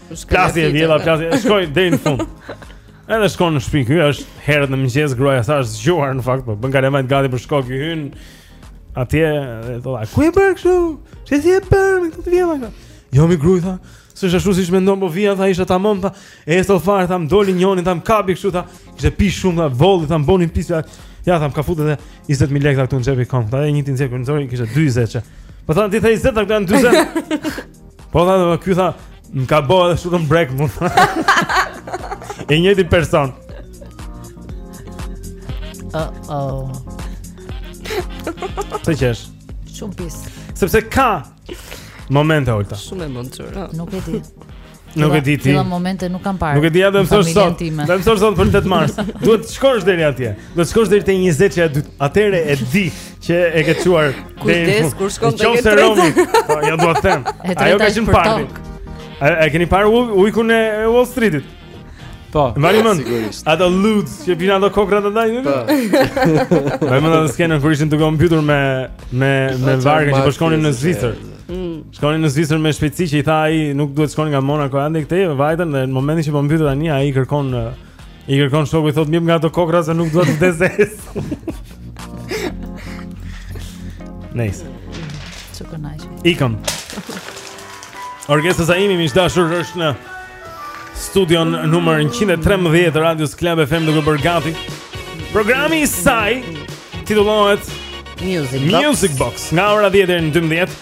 Plasi e vjella, plasi, e shkoj dhe në fund Edhe shkon në shpi, kjo është herët në mëngjes gruaja sa është zgjuar në fakt, po bën kalemajt gati për shkok, ky hyn atje dhe tha, ku je bërë kështu, që si je bërë me këto të vjella ka? Jo mi grua, tha, s'është ashtu siç mendon, po vija, tha, isha tamam, tha, esëll fare, tha, më doli njoni, tha, më kapi kështu, tha, kishte pi shumë, tha, volli, tha, më boni pis, tha, ja, tha, më ka futë dhe 20.000 lekë, tha, këtu në xhep i kom, tha, e një te xhepi, nxori, kishte 20 që, po tha, ti the 20, tha, këtu janë 40, Po tha do ky tha, më ka bë edhe shurrën në brekë. i njëjti person. Uh oh. Të qesh. Shumë pis. Sepse ka momente Olta. Shumë e mençur. Nuk e di. Nuk e di ti. Në momente nuk kam parë. Nuk e di a të mësosh sot. Do mësosh sot për 8 mars. Duhet të shkosh deri atje. Do të shkosh deri te 20 që atëherë e di që e ke çuar deri. Kujdes kur shkon te 30. Po ja dua të them. Ajo ka qenë parë. A e keni parë ujkun e Wall Streetit? Po. Mbani mend. Ato ludes që vin ato kokrat ndaj. Po. Mbani mend atë skenën kur ishin duke u mbytur me me me varkën që po shkonin në Zvicër. Mm. Shkoni në Zvicër me shpejtësi që i tha ai, nuk duhet shkoni nga Monaco andej këtej, vajtën dhe në momentin që po mbytet tani ai kërkon i kërkon shoku i thotë më jep nga ato kokrra se nuk dua të vdes esëll. Nice. Çuko nice. Ikam. Orgesa Zaimi miq të dashur është në studion numër 113 të Radios Club FM duke u bërë gati. Programi i saj titullohet Music Box. Music Box. Nga ora 10 deri në 12.